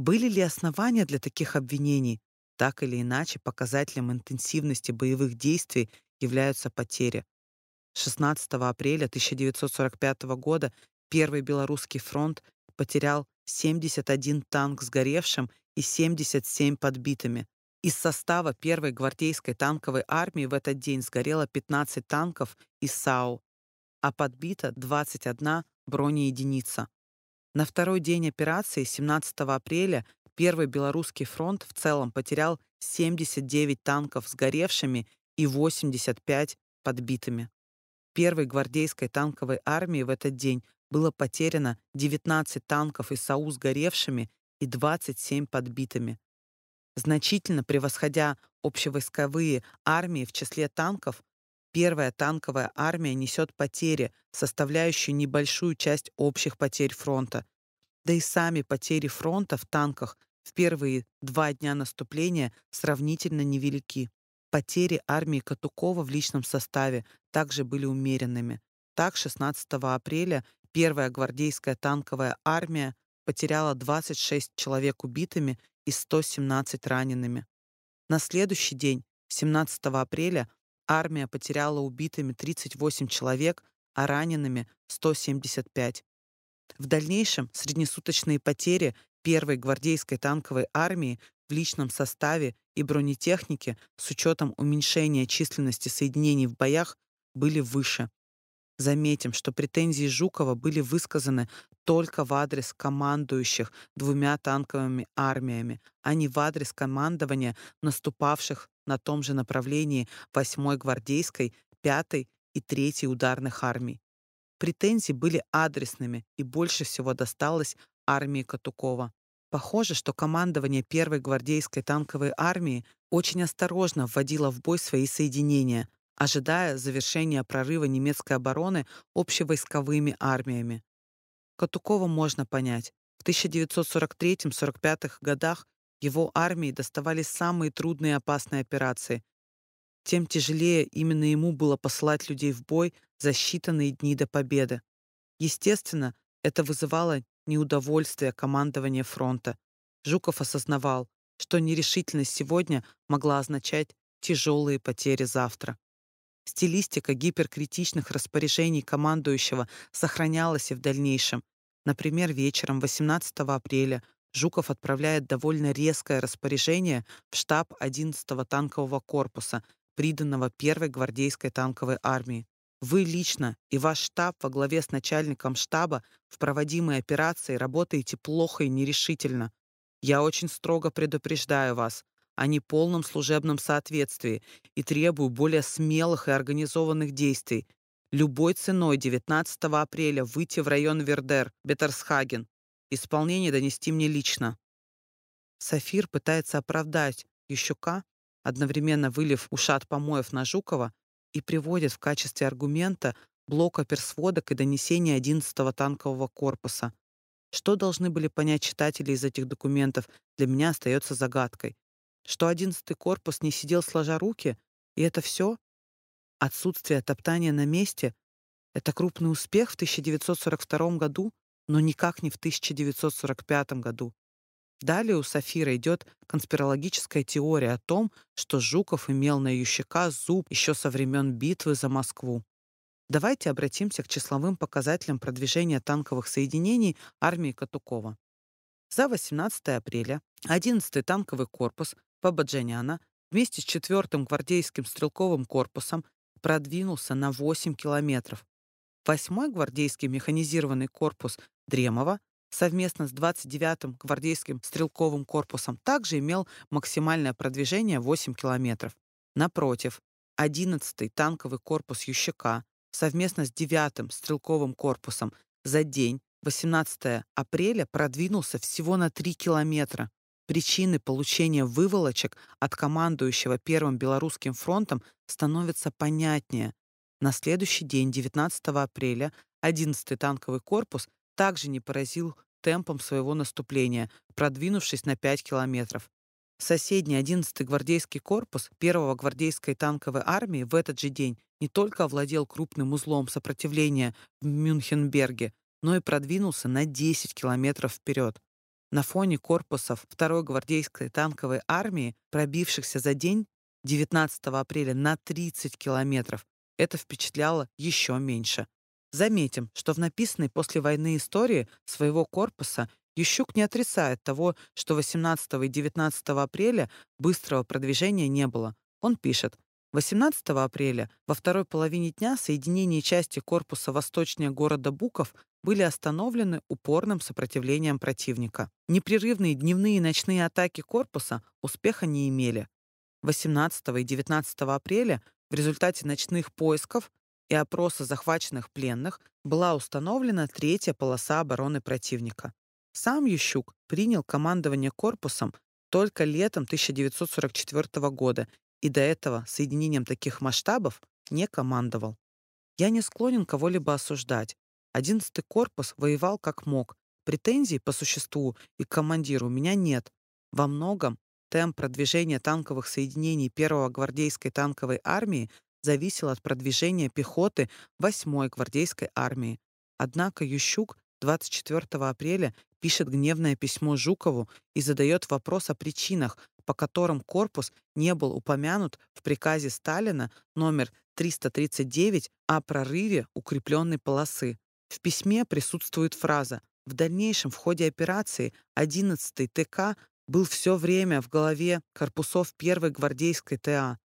Были ли основания для таких обвинений? Так или иначе, показателем интенсивности боевых действий являются потери. 16 апреля 1945 года Первый Белорусский фронт потерял 71 танк сгоревшим и 77 подбитыми. Из состава первой гвардейской танковой армии в этот день сгорело 15 танков и САУ, а подбито 21 бронеединица. На второй день операции, 17 апреля, Первый Белорусский фронт в целом потерял 79 танков сгоревшими и 85 подбитыми. Первой гвардейской танковой армии в этот день было потеряно 19 танков и САУ сгоревшими и 27 подбитыми. Значительно превосходя общевойсковые армии в числе танков, Первая танковая армия несет потери, составляющие небольшую часть общих потерь фронта. Да и сами потери фронта в танках в первые два дня наступления сравнительно невелики. Потери армии Катукова в личном составе также были умеренными. Так, 16 апреля первая гвардейская танковая армия потеряла 26 человек убитыми и 117 ранеными. На следующий день, 17 апреля, Армия потеряла убитыми 38 человек, а ранеными 175. В дальнейшем среднесуточные потери первой гвардейской танковой армии в личном составе и бронетехнике с учетом уменьшения численности соединений в боях были выше. Заметим, что претензии Жукова были высказаны только в адрес командующих двумя танковыми армиями, а не в адрес командования наступавших на том же направлении 8-й гвардейской, 5-й и 3-й ударных армий. Претензии были адресными и больше всего досталось армии Катукова. Похоже, что командование первой гвардейской танковой армии очень осторожно вводило в бой свои соединения, ожидая завершения прорыва немецкой обороны общевойсковыми армиями. Катукова можно понять. В 1943-45 годах его армии доставались самые трудные и опасные операции. Тем тяжелее именно ему было посылать людей в бой за считанные дни до победы. Естественно, это вызывало неудовольствие командования фронта. Жуков осознавал, что нерешительность сегодня могла означать тяжелые потери завтра. Стилистика гиперкритичных распоряжений командующего сохранялась и в дальнейшем. Например, вечером 18 апреля Жуков отправляет довольно резкое распоряжение в штаб 11-го танкового корпуса приданного первой гвардейской танковой армии. Вы лично и ваш штаб во главе с начальником штаба в проводимой операции работаете плохо и нерешительно. Я очень строго предупреждаю вас о неполном служебном соответствии и требую более смелых и организованных действий. Любой ценой 19 апреля выйти в район Вердер, Беттерсхаген. Исполнение донести мне лично. Сафир пытается оправдать Ющука, одновременно вылив ушат помоев на Жукова, и приводит в качестве аргумента блок оперсводок и донесения 11-го танкового корпуса. Что должны были понять читатели из этих документов, для меня остается загадкой. Что 11-й корпус не сидел сложа руки, и это все? Отсутствие топтания на месте — это крупный успех в 1942 году, но никак не в 1945 году. Далее у Сафира идет конспирологическая теория о том, что Жуков имел на Ющака зуб еще со времен битвы за Москву. Давайте обратимся к числовым показателям продвижения танковых соединений армии Катукова. За 18 апреля 11-й танковый корпус Бабаджаняна вместе с 4-м гвардейским стрелковым корпусом продвинулся на 8 километров. 8-й гвардейский механизированный корпус Дремова совместно с 29-м гвардейским стрелковым корпусом также имел максимальное продвижение 8 километров. Напротив, 11-й танковый корпус Ющака совместно с 9-м стрелковым корпусом за день 18 апреля продвинулся всего на 3 километра. Причины получения выволочек от командующего Первым Белорусским фронтом становятся понятнее. На следующий день, 19 апреля, 11-й танковый корпус также не поразил темпом своего наступления, продвинувшись на 5 километров. Соседний 11-й гвардейский корпус 1-го гвардейской танковой армии в этот же день не только овладел крупным узлом сопротивления в Мюнхенберге, но и продвинулся на 10 километров вперед. На фоне корпусов 2-й гвардейской танковой армии, пробившихся за день 19 апреля на 30 километров, это впечатляло еще меньше. Заметим, что в написанной после войны истории своего корпуса Ющук не отрицает того, что 18 и 19 апреля быстрого продвижения не было. Он пишет, 18 апреля во второй половине дня соединения части корпуса восточнее города Буков были остановлены упорным сопротивлением противника. Непрерывные дневные и ночные атаки корпуса успеха не имели. 18 и 19 апреля в результате ночных поисков и опроса захваченных пленных была установлена третья полоса обороны противника. Сам Ющук принял командование корпусом только летом 1944 года и до этого соединением таких масштабов не командовал. Я не склонен кого-либо осуждать. Одиннадцатый корпус воевал как мог. Претензий по существу и командиру у меня нет. Во многом темп продвижения танковых соединений 1-го гвардейской танковой армии зависел от продвижения пехоты 8-й гвардейской армии. Однако Ющук 24 апреля пишет гневное письмо Жукову и задает вопрос о причинах, по которым корпус не был упомянут в приказе Сталина номер 339 о прорыве укрепленной полосы. В письме присутствует фраза «В дальнейшем в ходе операции 11-й ТК был все время в голове корпусов 1-й гвардейской ТА.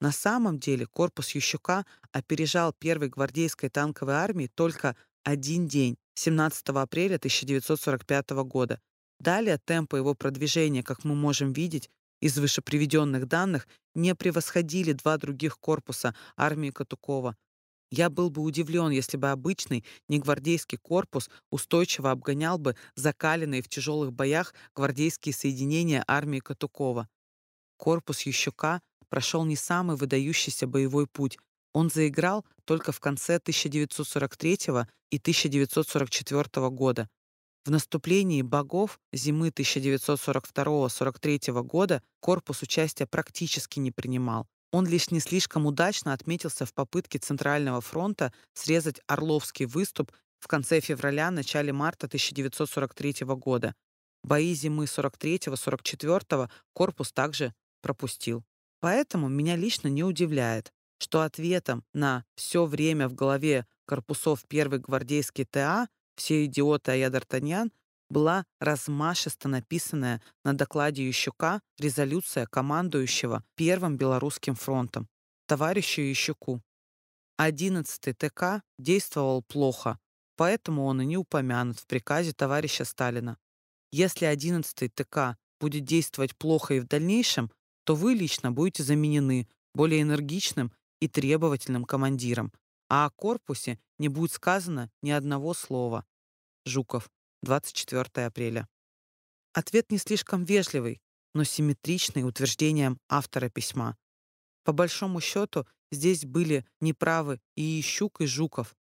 На самом деле корпус Ющука опережал первой гвардейской танковой армии только один день, 17 апреля 1945 года. Далее темпы его продвижения, как мы можем видеть из вышеприведенных данных, не превосходили два других корпуса армии Катукова. Я был бы удивлен, если бы обычный негвардейский корпус устойчиво обгонял бы закаленные в тяжелых боях гвардейские соединения армии Катукова. Корпус Ющука прошел не самый выдающийся боевой путь. Он заиграл только в конце 1943 и 1944 года. В наступлении богов зимы 1942-43 года корпус участия практически не принимал. Он лишь не слишком удачно отметился в попытке Центрального фронта срезать Орловский выступ в конце февраля-начале марта 1943 года. Бои зимы 43-44 корпус также пропустил. Поэтому меня лично не удивляет, что ответом на все время в голове корпусов первой гвардейской ТА «Все идиоты, а я Д'Артаньян» была размашисто написанная на докладе Ющука резолюция командующего Первым Белорусским фронтом. товарищу Ищуку. 11 ТК действовал плохо, поэтому он и не упомянут в приказе товарища Сталина. Если 11 ТК будет действовать плохо и в дальнейшем, то вы лично будете заменены более энергичным и требовательным командиром, а о корпусе не будет сказано ни одного слова. Жуков, 24 апреля. Ответ не слишком вежливый, но симметричный утверждением автора письма. По большому счету, здесь были неправы и Ищук, и Жуков.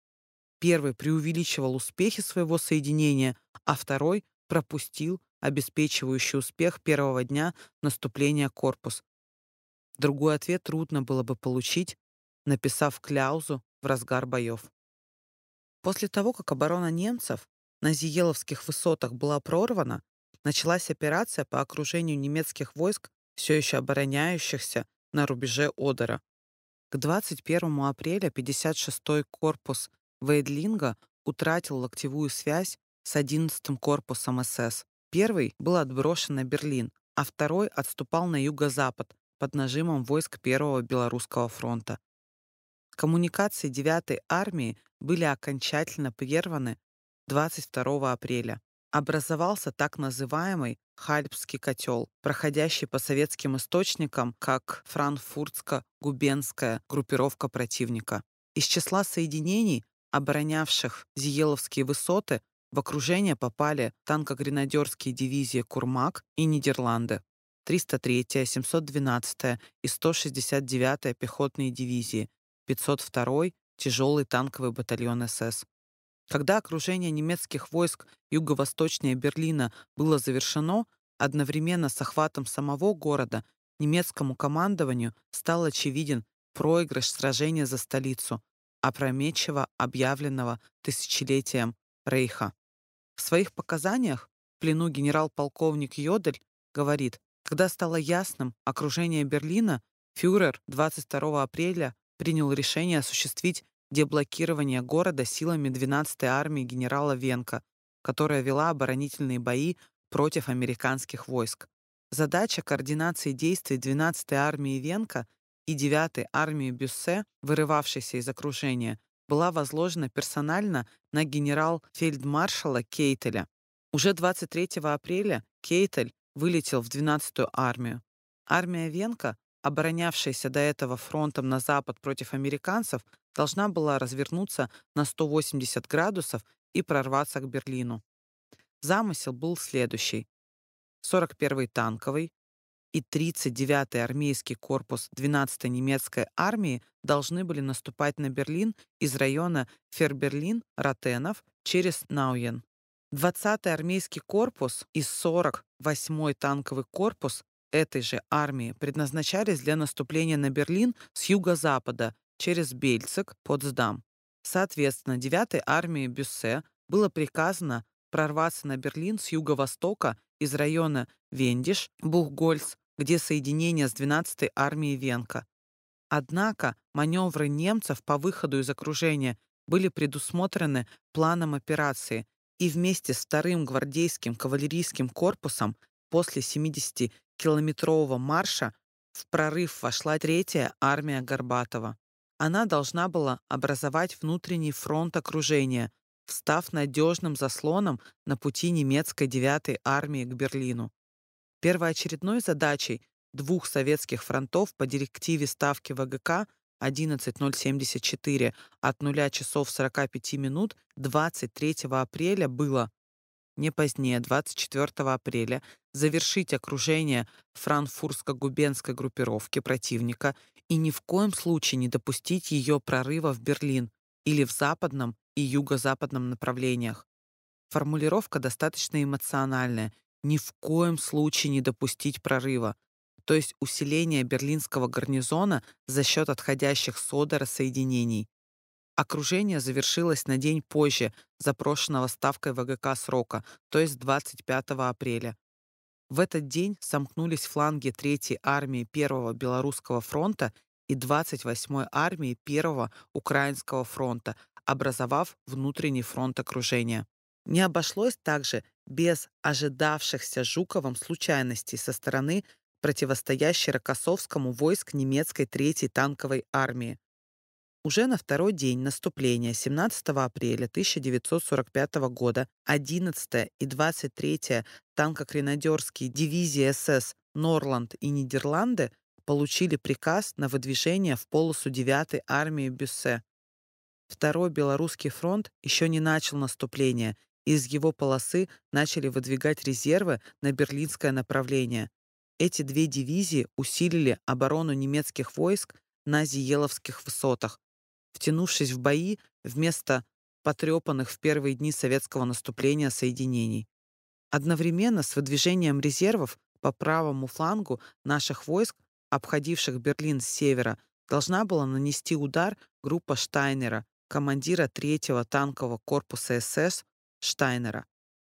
Первый преувеличивал успехи своего соединения, а второй пропустил обеспечивающий успех первого дня наступления корпус. Другой ответ трудно было бы получить, написав кляузу в разгар боев. После того, как оборона немцев на Зиеловских высотах была прорвана, началась операция по окружению немецких войск, все еще обороняющихся на рубеже Одера. К 21 апреля 56-й корпус Вейдлинга утратил локтевую связь с 11-м корпусом СС. Первый был отброшен на Берлин, а второй отступал на юго-запад под нажимом войск Первого Белорусского фронта. Коммуникации 9-й армии были окончательно прерваны 22 апреля. Образовался так называемый Хальпский котел, проходящий по советским источникам как франкфуртско-губенская группировка противника. Из числа соединений, оборонявших Зиеловские высоты, в окружение попали танкогренадерские дивизии «Курмак» и «Нидерланды», 303-я, 712-я и 169-я пехотные дивизии, 502-й тяжелый танковый батальон СС. Когда окружение немецких войск юго-восточнее Берлина было завершено, одновременно с охватом самого города немецкому командованию стал очевиден проигрыш сражения за столицу, опрометчиво объявленного тысячелетием Рейха. В своих показаниях в плену генерал-полковник Йодель говорит, когда стало ясным окружение Берлина, фюрер 22 апреля принял решение осуществить деблокирование города силами 12-й армии генерала Венка, которая вела оборонительные бои против американских войск. Задача координации действий 12-й армии Венка и 9-й армии Бюссе, вырывавшейся из окружения, была возложена персонально на генерал-фельдмаршала Кейтеля. Уже 23 апреля Кейтель вылетел в 12-ю армию. Армия Венка оборонявшаяся до этого фронтом на запад против американцев, должна была развернуться на 180 градусов и прорваться к Берлину. Замысел был следующий. 41-й танковый и 39-й армейский корпус 12-й немецкой армии должны были наступать на Берлин из района Ферберлин-Ротенов через Науен. 20-й армейский корпус и 48-й танковый корпус этой же армии предназначались для наступления на Берлин с юго-запада через Бельцик, Потсдам. Соответственно, 9-й армии Бюссе было приказано прорваться на Берлин с юго-востока из района Вендиш, Бухгольц, где соединение с 12-й армией Венка. Однако маневры немцев по выходу из окружения были предусмотрены планом операции, и вместе с вторым гвардейским кавалерийским корпусом после 70 километрового марша в прорыв вошла третья армия Горбатова. Она должна была образовать внутренний фронт окружения, встав надежным заслоном на пути немецкой 9-й армии к Берлину. Первоочередной задачей двух советских фронтов по директиве Ставки ВГК 11074 от 0 часов 45 минут 23 апреля было не позднее 24 апреля завершить окружение франкфуртско-губенской группировки противника и ни в коем случае не допустить ее прорыва в Берлин или в западном и юго-западном направлениях. Формулировка достаточно эмоциональная. Ни в коем случае не допустить прорыва, то есть усиление берлинского гарнизона за счет отходящих с Одера соединений. Окружение завершилось на день позже запрошенного ставкой ВГК срока, то есть 25 апреля. В этот день сомкнулись фланги 3-й армии 1-го Белорусского фронта и 28-й армии 1-го Украинского фронта, образовав внутренний фронт окружения. Не обошлось также без ожидавшихся Жуковым случайностей со стороны противостоящий Рокоссовскому войск немецкой Третьей танковой армии. Уже на второй день наступления 17 апреля 1945 года 11 и 23 танкогренадерские дивизии СС Норланд и Нидерланды получили приказ на выдвижение в полосу 9-й армии Бюссе. Второй Белорусский фронт еще не начал наступление, из его полосы начали выдвигать резервы на берлинское направление. Эти две дивизии усилили оборону немецких войск на Зиеловских высотах, втянувшись в бои вместо потрепанных в первые дни советского наступления соединений. Одновременно с выдвижением резервов по правому флангу наших войск, обходивших Берлин с севера, должна была нанести удар группа Штайнера, командира 3-го танкового корпуса СС Штайнера,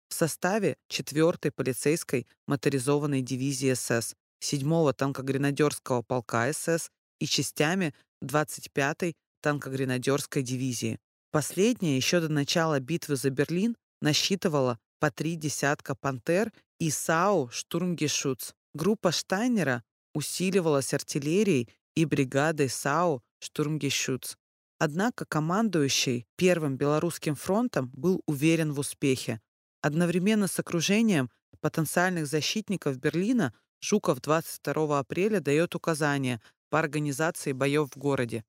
в составе 4-й полицейской моторизованной дивизии СС, 7-го танкогренадерского полка СС и частями 25-й танкогренадерской дивизии. Последняя еще до начала битвы за Берлин насчитывала по три десятка «Пантер» и САУ «Штурмгешутц». Группа Штайнера усиливалась артиллерией и бригадой САУ «Штурмгешутц». Однако командующий Первым Белорусским фронтом был уверен в успехе. Одновременно с окружением потенциальных защитников Берлина Жуков 22 апреля дает указания по организации боев в городе.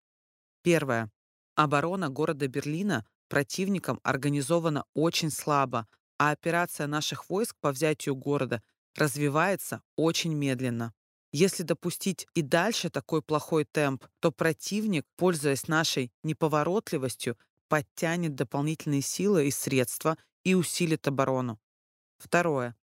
Первое. Оборона города Берлина противником организована очень слабо, а операция наших войск по взятию города развивается очень медленно. Если допустить и дальше такой плохой темп, то противник, пользуясь нашей неповоротливостью, подтянет дополнительные силы и средства и усилит оборону. Второе.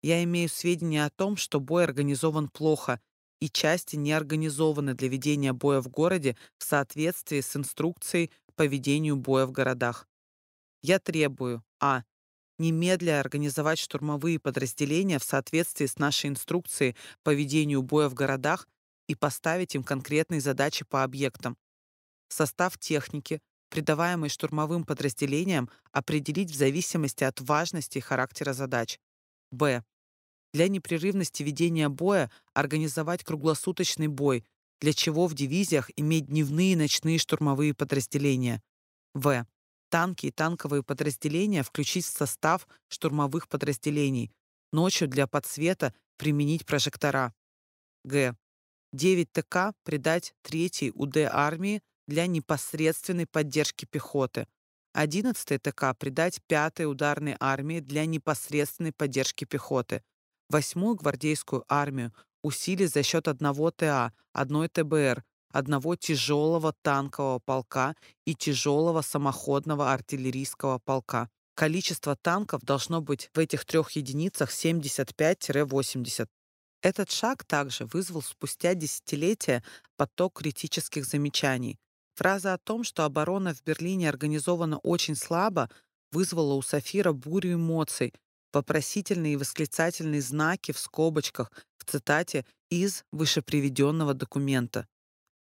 Я имею сведения о том, что бой организован плохо, и части не организованы для ведения боя в городе в соответствии с инструкцией по ведению боя в городах. Я требую а. Немедля организовать штурмовые подразделения в соответствии с нашей инструкцией по ведению боя в городах и поставить им конкретные задачи по объектам. Состав техники, придаваемый штурмовым подразделениям, определить в зависимости от важности и характера задач. Б. Для непрерывности ведения боя организовать круглосуточный бой, для чего в дивизиях иметь дневные и ночные штурмовые подразделения. В. Танки и танковые подразделения включить в состав штурмовых подразделений. Ночью для подсвета применить прожектора. Г. 9 ТК придать 3 УД армии для непосредственной поддержки пехоты. 11 ТК придать 5 ударной армии для непосредственной поддержки пехоты. Восьмую гвардейскую армию усилить за счет одного ТА, одной ТБР, одного тяжелого танкового полка и тяжелого самоходного артиллерийского полка. Количество танков должно быть в этих трех единицах 75-80. Этот шаг также вызвал спустя десятилетия поток критических замечаний. Фраза о том, что оборона в Берлине организована очень слабо, вызвала у Сафира бурю эмоций, вопросительные и восклицательные знаки в скобочках в цитате из вышеприведенного документа.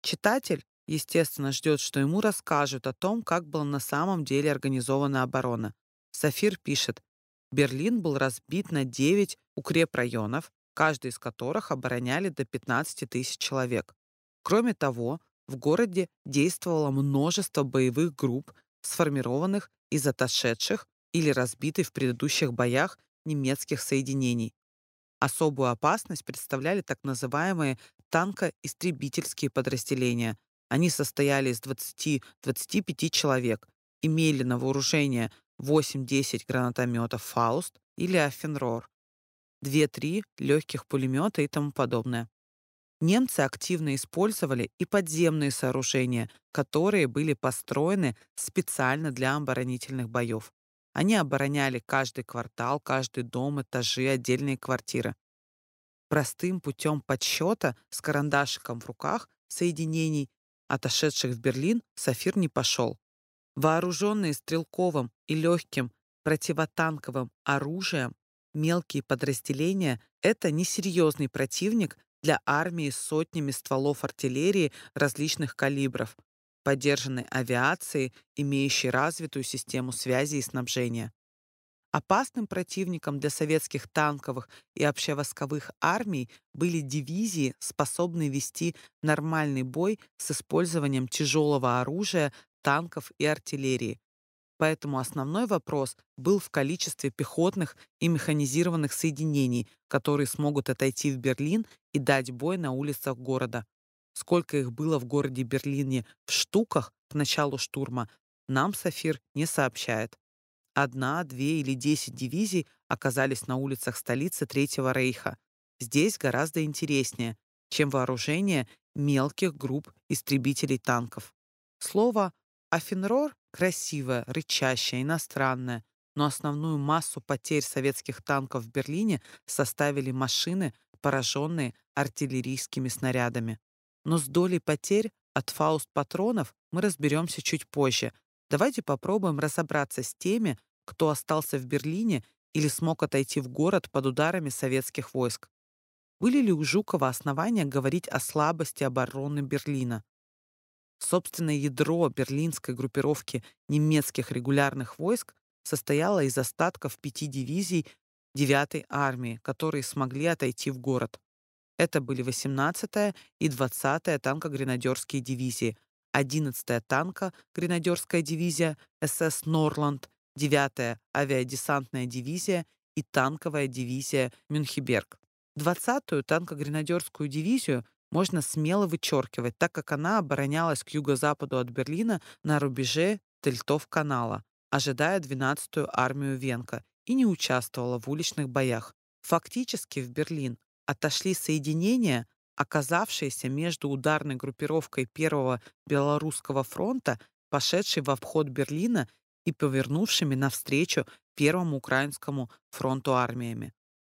Читатель, естественно, ждет, что ему расскажут о том, как была на самом деле организована оборона. Сафир пишет, Берлин был разбит на 9 укрепрайонов, каждый из которых обороняли до 15 тысяч человек. Кроме того, в городе действовало множество боевых групп, сформированных из отошедших или разбитой в предыдущих боях немецких соединений. Особую опасность представляли так называемые танко-истребительские подразделения. Они состояли из 20-25 человек, имели на вооружение 8-10 гранатометов «Фауст» или «Аффенрор», 2-3 легких пулемета и тому подобное. Немцы активно использовали и подземные сооружения, которые были построены специально для оборонительных боев. Они обороняли каждый квартал, каждый дом, этажи, отдельные квартиры. Простым путем подсчета с карандашиком в руках соединений, отошедших в Берлин, Сафир не пошел. Вооруженные стрелковым и легким противотанковым оружием, мелкие подразделения — это несерьезный противник для армии с сотнями стволов артиллерии различных калибров, поддержанной авиацией, имеющей развитую систему связи и снабжения. Опасным противником для советских танковых и общевойсковых армий были дивизии, способные вести нормальный бой с использованием тяжелого оружия, танков и артиллерии. Поэтому основной вопрос был в количестве пехотных и механизированных соединений, которые смогут отойти в Берлин и дать бой на улицах города. Сколько их было в городе Берлине в штуках к началу штурма, нам Сафир не сообщает. Одна, две или десять дивизий оказались на улицах столицы Третьего Рейха. Здесь гораздо интереснее, чем вооружение мелких групп истребителей танков. Слово «Афинрор» красивое, рычащее, иностранное, но основную массу потерь советских танков в Берлине составили машины, пораженные артиллерийскими снарядами. Но с долей потерь от фауст-патронов мы разберемся чуть позже. Давайте попробуем разобраться с теми, кто остался в Берлине или смог отойти в город под ударами советских войск. Были ли у Жукова основания говорить о слабости обороны Берлина? Собственное ядро берлинской группировки немецких регулярных войск состояло из остатков пяти дивизий 9-й армии, которые смогли отойти в город. Это были 18-я и 20-я танко-гренадерские дивизии, 11-я танко-гренадерская дивизия СС «Норланд», 9-я авиадесантная дивизия и танковая дивизия «Мюнхеберг». 20-ю танко-гренадерскую дивизию можно смело вычеркивать, так как она оборонялась к юго-западу от Берлина на рубеже Тельтов канала, ожидая 12-ю армию Венка, и не участвовала в уличных боях. Фактически в Берлин отошли соединения, оказавшиеся между ударной группировкой Первого Белорусского фронта, пошедшей в обход Берлина, и повернувшими навстречу Первому Украинскому фронту армиями.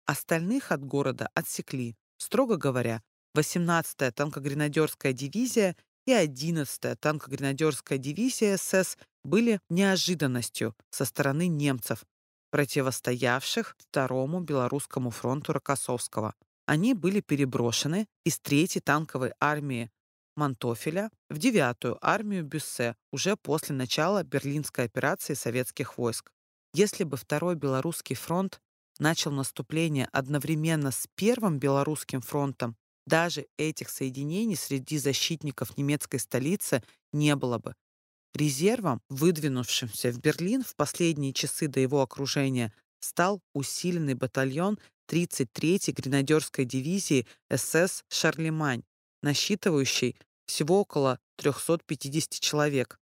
Остальных от города отсекли. Строго говоря, 18-я танкогренадерская дивизия и 11-я танкогренадерская дивизия СС были неожиданностью со стороны немцев, противостоявших Второму Белорусскому фронту Рокоссовского. Они были переброшены из 3-й танковой армии Мантофеля в 9-ю армию Бюссе уже после начала Берлинской операции советских войск. Если бы Второй Белорусский фронт начал наступление одновременно с Первым Белорусским фронтом, даже этих соединений среди защитников немецкой столицы не было бы. Резервом, выдвинувшимся в Берлин в последние часы до его окружения, стал усиленный батальон 33-й гренадерской дивизии СС «Шарлемань», насчитывающий всего около 350 человек.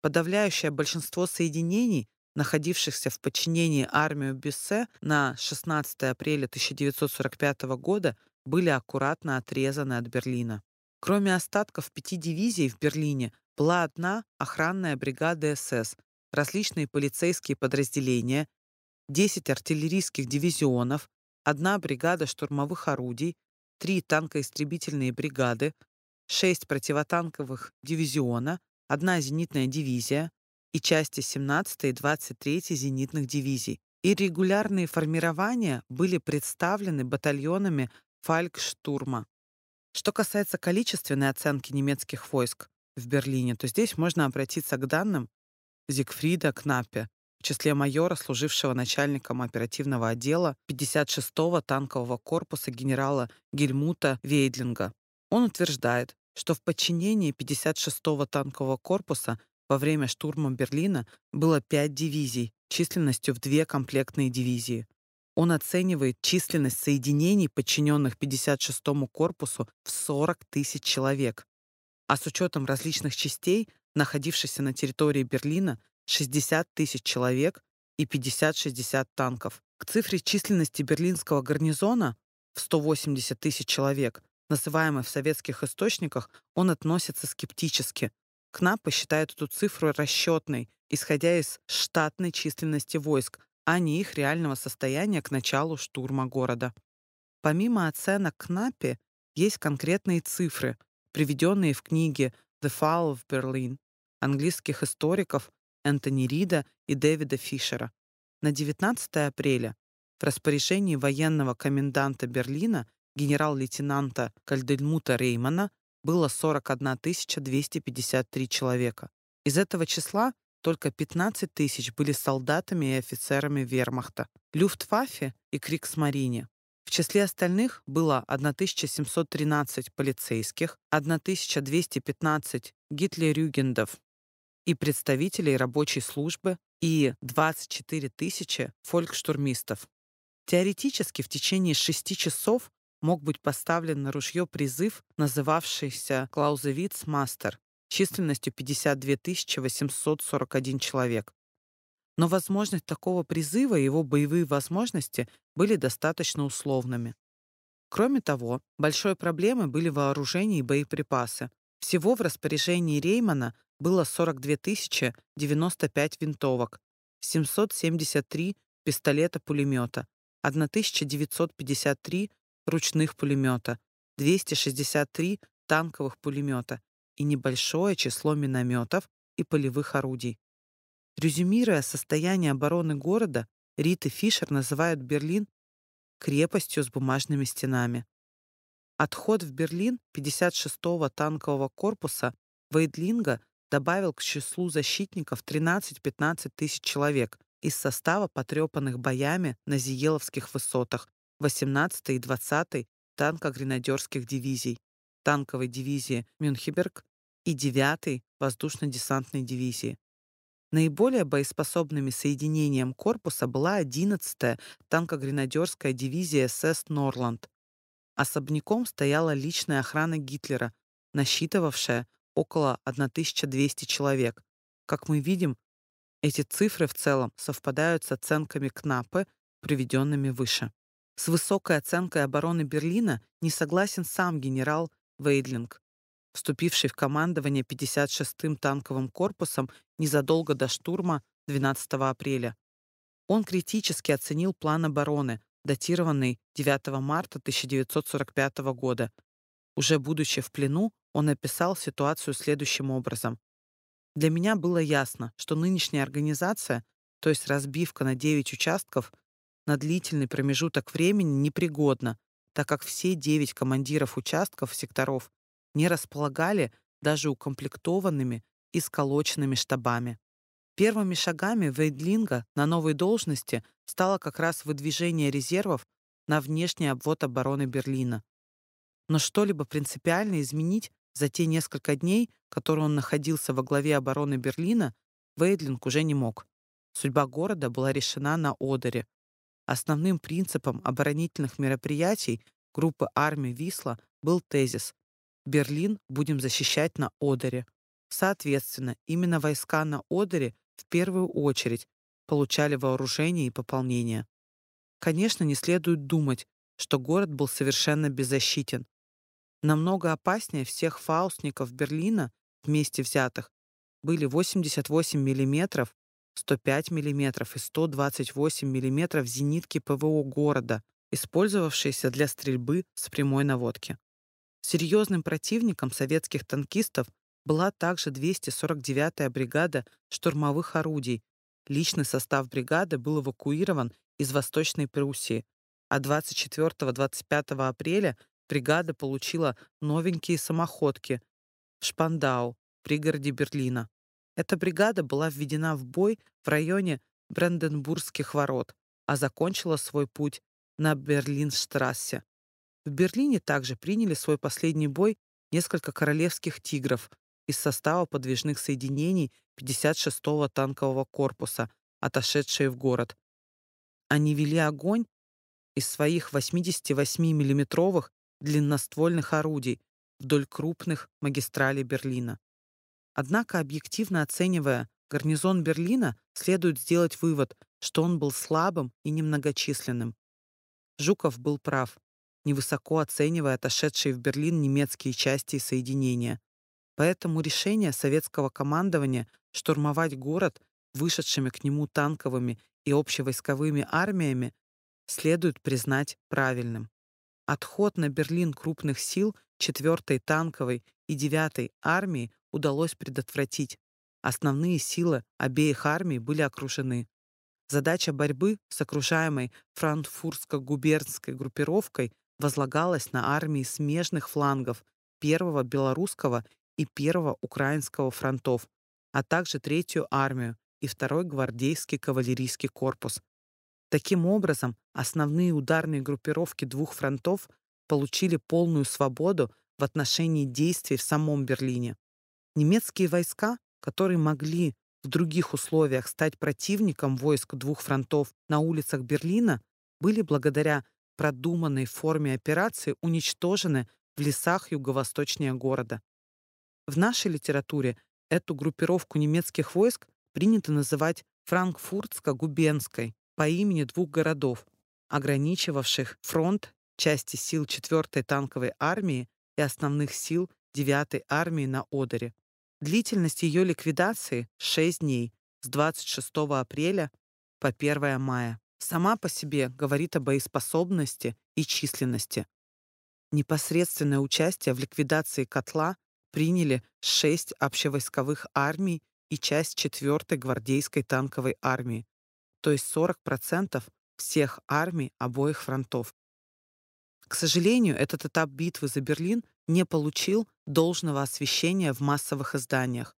Подавляющее большинство соединений, находившихся в подчинении армию Бюссе на 16 апреля 1945 года, были аккуратно отрезаны от Берлина. Кроме остатков пяти дивизий в Берлине была одна охранная бригада СС, различные полицейские подразделения, 10 артиллерийских дивизионов, одна бригада штурмовых орудий, три танкоистребительные бригады, шесть противотанковых дивизиона, одна зенитная дивизия и части 17 и 23 зенитных дивизий. И регулярные формирования были представлены батальонами фалькштурма. Что касается количественной оценки немецких войск в Берлине, то здесь можно обратиться к данным Зигфрида Кнаппе, в числе майора, служившего начальником оперативного отдела 56-го танкового корпуса генерала Гельмута Вейдлинга. Он утверждает, что в подчинении 56-го танкового корпуса во время штурма Берлина было пять дивизий численностью в две комплектные дивизии. Он оценивает численность соединений, подчиненных 56-му корпусу, в 40 тысяч человек. А с учетом различных частей, находившихся на территории Берлина, 60 тысяч человек и 50-60 танков. К цифре численности берлинского гарнизона в 180 тысяч человек, называемой в советских источниках, он относится скептически. КНАП посчитает эту цифру расчетной, исходя из штатной численности войск, а не их реального состояния к началу штурма города. Помимо оценок КНАПи, есть конкретные цифры, приведенные в книге «The Fall of Berlin» английских историков Энтони Рида и Дэвида Фишера. На 19 апреля в распоряжении военного коменданта Берлина генерал-лейтенанта Кальдельмута Реймана было 41 253 человека. Из этого числа только 15 тысяч были солдатами и офицерами вермахта, Люфтваффе и Криксмарине. В числе остальных было 1713 полицейских, 1215 гитлерюгендов и представителей рабочей службы и 24 тысячи фолькштурмистов. Теоретически в течение шести часов мог быть поставлен на ружье призыв, называвшийся «Клаузевиц Мастер», численностью 52 841 человек. Но возможность такого призыва и его боевые возможности были достаточно условными. Кроме того, большой проблемой были вооружения и боеприпасы. Всего в распоряжении Реймана было 42 095 винтовок, 773 пистолета-пулемета, 1953 ручных пулемета, 263 танковых пулемета и небольшое число минометов и полевых орудий. Резюмируя состояние обороны города, Рит и Фишер называют Берлин крепостью с бумажными стенами. Отход в Берлин 56-го танкового корпуса Вейдлинга добавил к числу защитников 13-15 тысяч человек из состава потрепанных боями на Зиеловских высотах 18-й и 20-й танко-гренадерских дивизий, танковой дивизии Мюнхенберг и 9-й воздушно-десантной дивизии. Наиболее боеспособными соединением корпуса была 11-я танко-гренадерская дивизия СС «Норланд». Особняком стояла личная охрана Гитлера, насчитывавшая около 1200 человек. Как мы видим, эти цифры в целом совпадают с оценками КНАПы, приведенными выше. С высокой оценкой обороны Берлина не согласен сам генерал Вейдлинг, вступивший в командование 56-м танковым корпусом незадолго до штурма 12 апреля. Он критически оценил план обороны, датированный 9 марта 1945 года. Уже будучи в плену, он описал ситуацию следующим образом. Для меня было ясно, что нынешняя организация, то есть разбивка на 9 участков, на длительный промежуток времени непригодна, так как все 9 командиров участков секторов не располагали даже укомплектованными и сколоченными штабами. Первыми шагами Вейдлинга на новой должности стало как раз выдвижение резервов на внешний обвод обороны Берлина. Но что-либо принципиально изменить за те несколько дней, которые он находился во главе обороны Берлина, Вейдлинг уже не мог. Судьба города была решена на Одере. Основным принципом оборонительных мероприятий группы армий «Висла» был тезис «Берлин будем защищать на Одере». Соответственно, именно войска на Одере в первую очередь получали вооружение и пополнение. Конечно, не следует думать, что город был совершенно беззащитен. Намного опаснее всех фаустников Берлина вместе взятых были 88 мм, 105 мм и 128 мм зенитки ПВО города, использовавшиеся для стрельбы с прямой наводки. Серьезным противником советских танкистов была также 249-я бригада штурмовых орудий. Личный состав бригады был эвакуирован из Восточной Пруссии, а 24-25 апреля бригада получила новенькие самоходки в Шпандау, пригороде Берлина. Эта бригада была введена в бой в районе Бранденбургских ворот, а закончила свой путь на Берлинштрассе. В Берлине также приняли свой последний бой несколько королевских «Тигров» из состава подвижных соединений 56-го танкового корпуса, отошедшие в город. Они вели огонь из своих 88 миллиметровых длинноствольных орудий вдоль крупных магистралей Берлина. Однако, объективно оценивая гарнизон Берлина, следует сделать вывод, что он был слабым и немногочисленным. Жуков был прав, невысоко оценивая отошедшие в Берлин немецкие части и соединения. Поэтому решение советского командования штурмовать город вышедшими к нему танковыми и общевойсковыми армиями следует признать правильным. Отход на Берлин крупных сил 4-й танковой и 9-й армии удалось предотвратить. Основные силы обеих армий были окружены. Задача борьбы с окружаемой франкфуртско-губернской группировкой возлагалась на армии смежных флангов Первого Белорусского и Первого Украинского фронтов, а также Третью армию и Второй гвардейский кавалерийский корпус. Таким образом, основные ударные группировки двух фронтов получили полную свободу в отношении действий в самом Берлине. Немецкие войска, которые могли в других условиях стать противником войск двух фронтов на улицах Берлина, были благодаря продуманной форме операции уничтожены в лесах юго-восточнее города. В нашей литературе эту группировку немецких войск принято называть Франкфуртско-Губенской по имени двух городов, ограничивавших фронт части сил 4-й танковой армии и основных сил 9-й армии на Одере. Длительность ее ликвидации — 6 дней, с 26 апреля по 1 мая. Сама по себе говорит о боеспособности и численности. Непосредственное участие в ликвидации котла приняли 6 общевойсковых армий и часть 4-й гвардейской танковой армии, то есть 40% всех армий обоих фронтов. К сожалению, этот этап битвы за Берлин не получил должного освещения в массовых изданиях.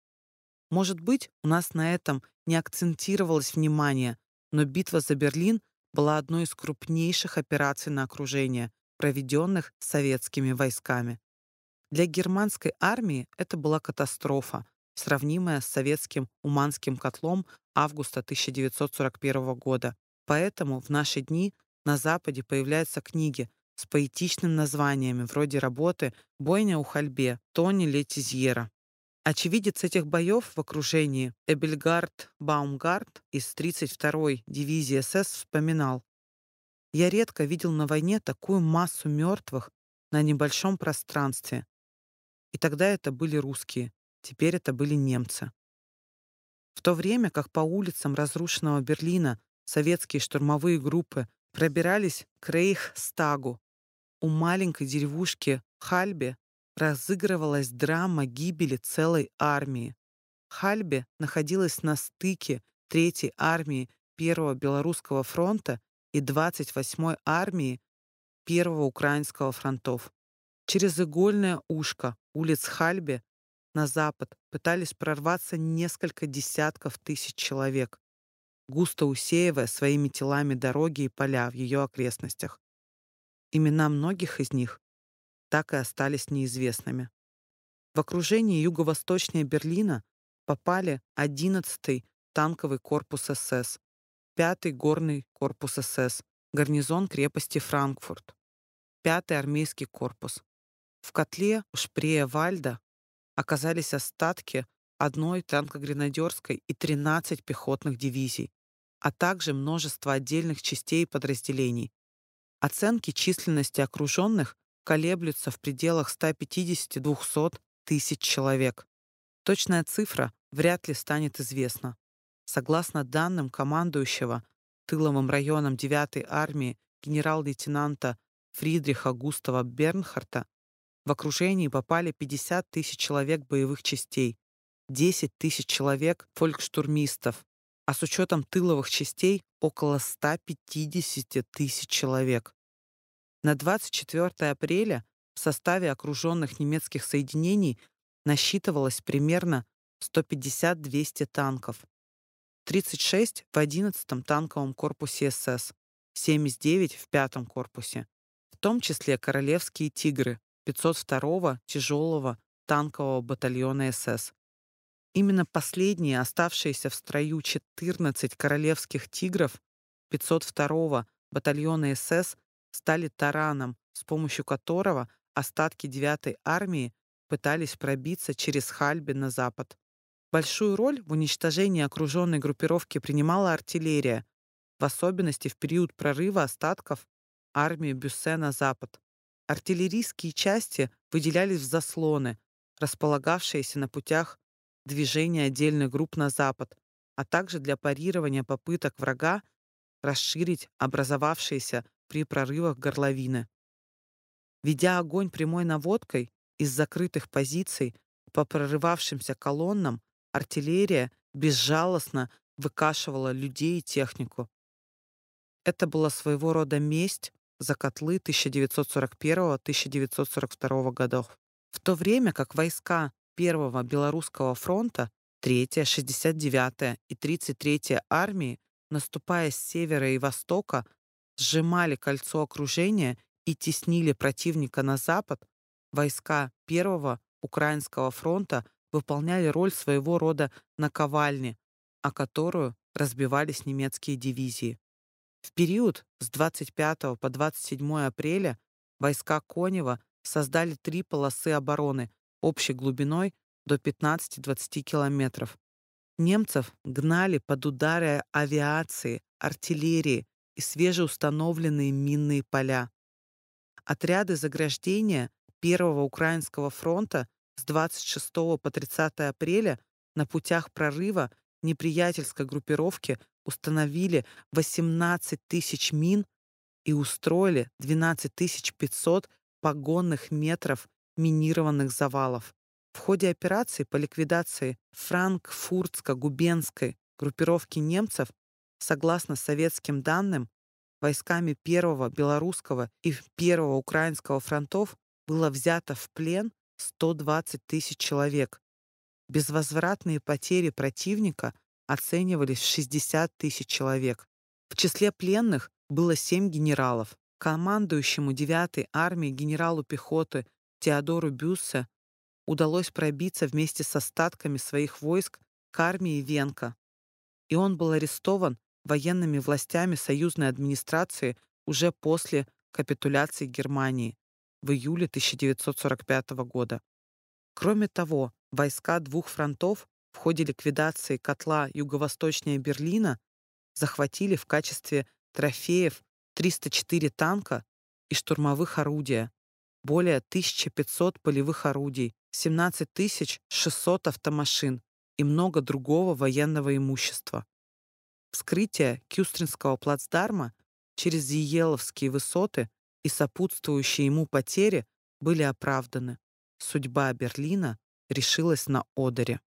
Может быть, у нас на этом не акцентировалось внимание, но битва за Берлин была одной из крупнейших операций на окружение, проведенных советскими войсками. Для германской армии это была катастрофа, сравнимая с советским Уманским котлом августа 1941 года. Поэтому в наши дни на Западе появляются книги с поэтичными названиями вроде работы «Бойня у Хальбе» Тони Летизьера. Очевидец этих боев в окружении Эбельгард Баумгард из 32-й дивизии СС вспоминал «Я редко видел на войне такую массу мертвых на небольшом пространстве. И тогда это были русские, теперь это были немцы. В то время как по улицам разрушенного Берлина советские штурмовые группы пробирались к Рейхстагу, у маленькой деревушки Хальбе разыгрывалась драма гибели целой армии. Хальбе находилась на стыке Третьей армии Первого Белорусского фронта и 28-й армии Первого Украинского фронтов. Через игольное ушко улиц Хальбе на запад пытались прорваться несколько десятков тысяч человек, густо усеивая своими телами дороги и поля в ее окрестностях. Имена многих из них так и остались неизвестными. В окружении юго-восточнее Берлина попали 11-й танковый корпус СС, 5-й горный корпус СС, гарнизон крепости Франкфурт, 5-й армейский корпус, в котле Шпрея-Вальда оказались остатки одной танкогренадерской и 13 пехотных дивизий, а также множество отдельных частей и подразделений. Оценки численности окруженных колеблются в пределах 150-200 тысяч человек. Точная цифра вряд ли станет известна. Согласно данным командующего тыловым районом 9-й армии генерал-лейтенанта Фридриха Густава Бернхарта, в окружении попали 50 тысяч человек боевых частей, 10 тысяч человек фолькштурмистов, а с учетом тыловых частей около 150 тысяч человек. На 24 апреля в составе окруженных немецких соединений насчитывалось примерно 150-200 танков, 36 в 11-м танковом корпусе СС, 79 в 5-м корпусе, в том числе королевские «Тигры», 502-го тяжелого танкового батальона СС. Именно последние, оставшиеся в строю 14 королевских «Тигров» 502-го батальона СС стали тараном, с помощью которого остатки 9-й армии пытались пробиться через Хальби на запад. Большую роль в уничтожении окруженной группировки принимала артиллерия, в особенности в период прорыва остатков армии Бюссе на запад. Артиллерийские части выделялись в заслоны, располагавшиеся на путях движения отдельных групп на запад, а также для парирования попыток врага расширить образовавшиеся при прорывах горловины. Ведя огонь прямой наводкой из закрытых позиций по прорывавшимся колоннам, артиллерия безжалостно выкашивала людей и технику. Это была своего рода месть за котлы 1941-1942 годов. В то время как войска Первого Белорусского фронта 3-я, 69-я и 33-я армии, наступая с севера и востока, сжимали кольцо окружения и теснили противника на запад, войска Первого Украинского фронта выполняли роль своего рода наковальни, о которую разбивались немецкие дивизии. В период с 25 по 27 апреля войска Конева создали три полосы обороны общей глубиной до 15-20 километров. Немцев гнали под удары авиации, артиллерии и свежеустановленные минные поля. Отряды заграждения Первого Украинского фронта с 26 по 30 апреля на путях прорыва неприятельской группировки установили 18 тысяч мин и устроили 12 500 погонных метров минированных завалов. В ходе операции по ликвидации франкфуртско-губенской группировки немцев, согласно советским данным, войсками Первого Белорусского и Первого Украинского фронтов было взято в плен 120 тысяч человек. Безвозвратные потери противника оценивались в 60 тысяч человек. В числе пленных было 7 генералов. Командующему 9-й армией генералу пехоты Теодору Бюссе удалось пробиться вместе с остатками своих войск к армии Венка, и он был арестован военными властями союзной администрации уже после капитуляции Германии в июле 1945 года. Кроме того, войска двух фронтов в ходе ликвидации котла юго-восточнее Берлина захватили в качестве трофеев 304 танка и штурмовых орудия, более 1500 полевых орудий, 17 600 автомашин и много другого военного имущества. Вскрытие Кюстринского плацдарма через Зиеловские высоты и сопутствующие ему потери были оправданы. Судьба Берлина решилась на Одере.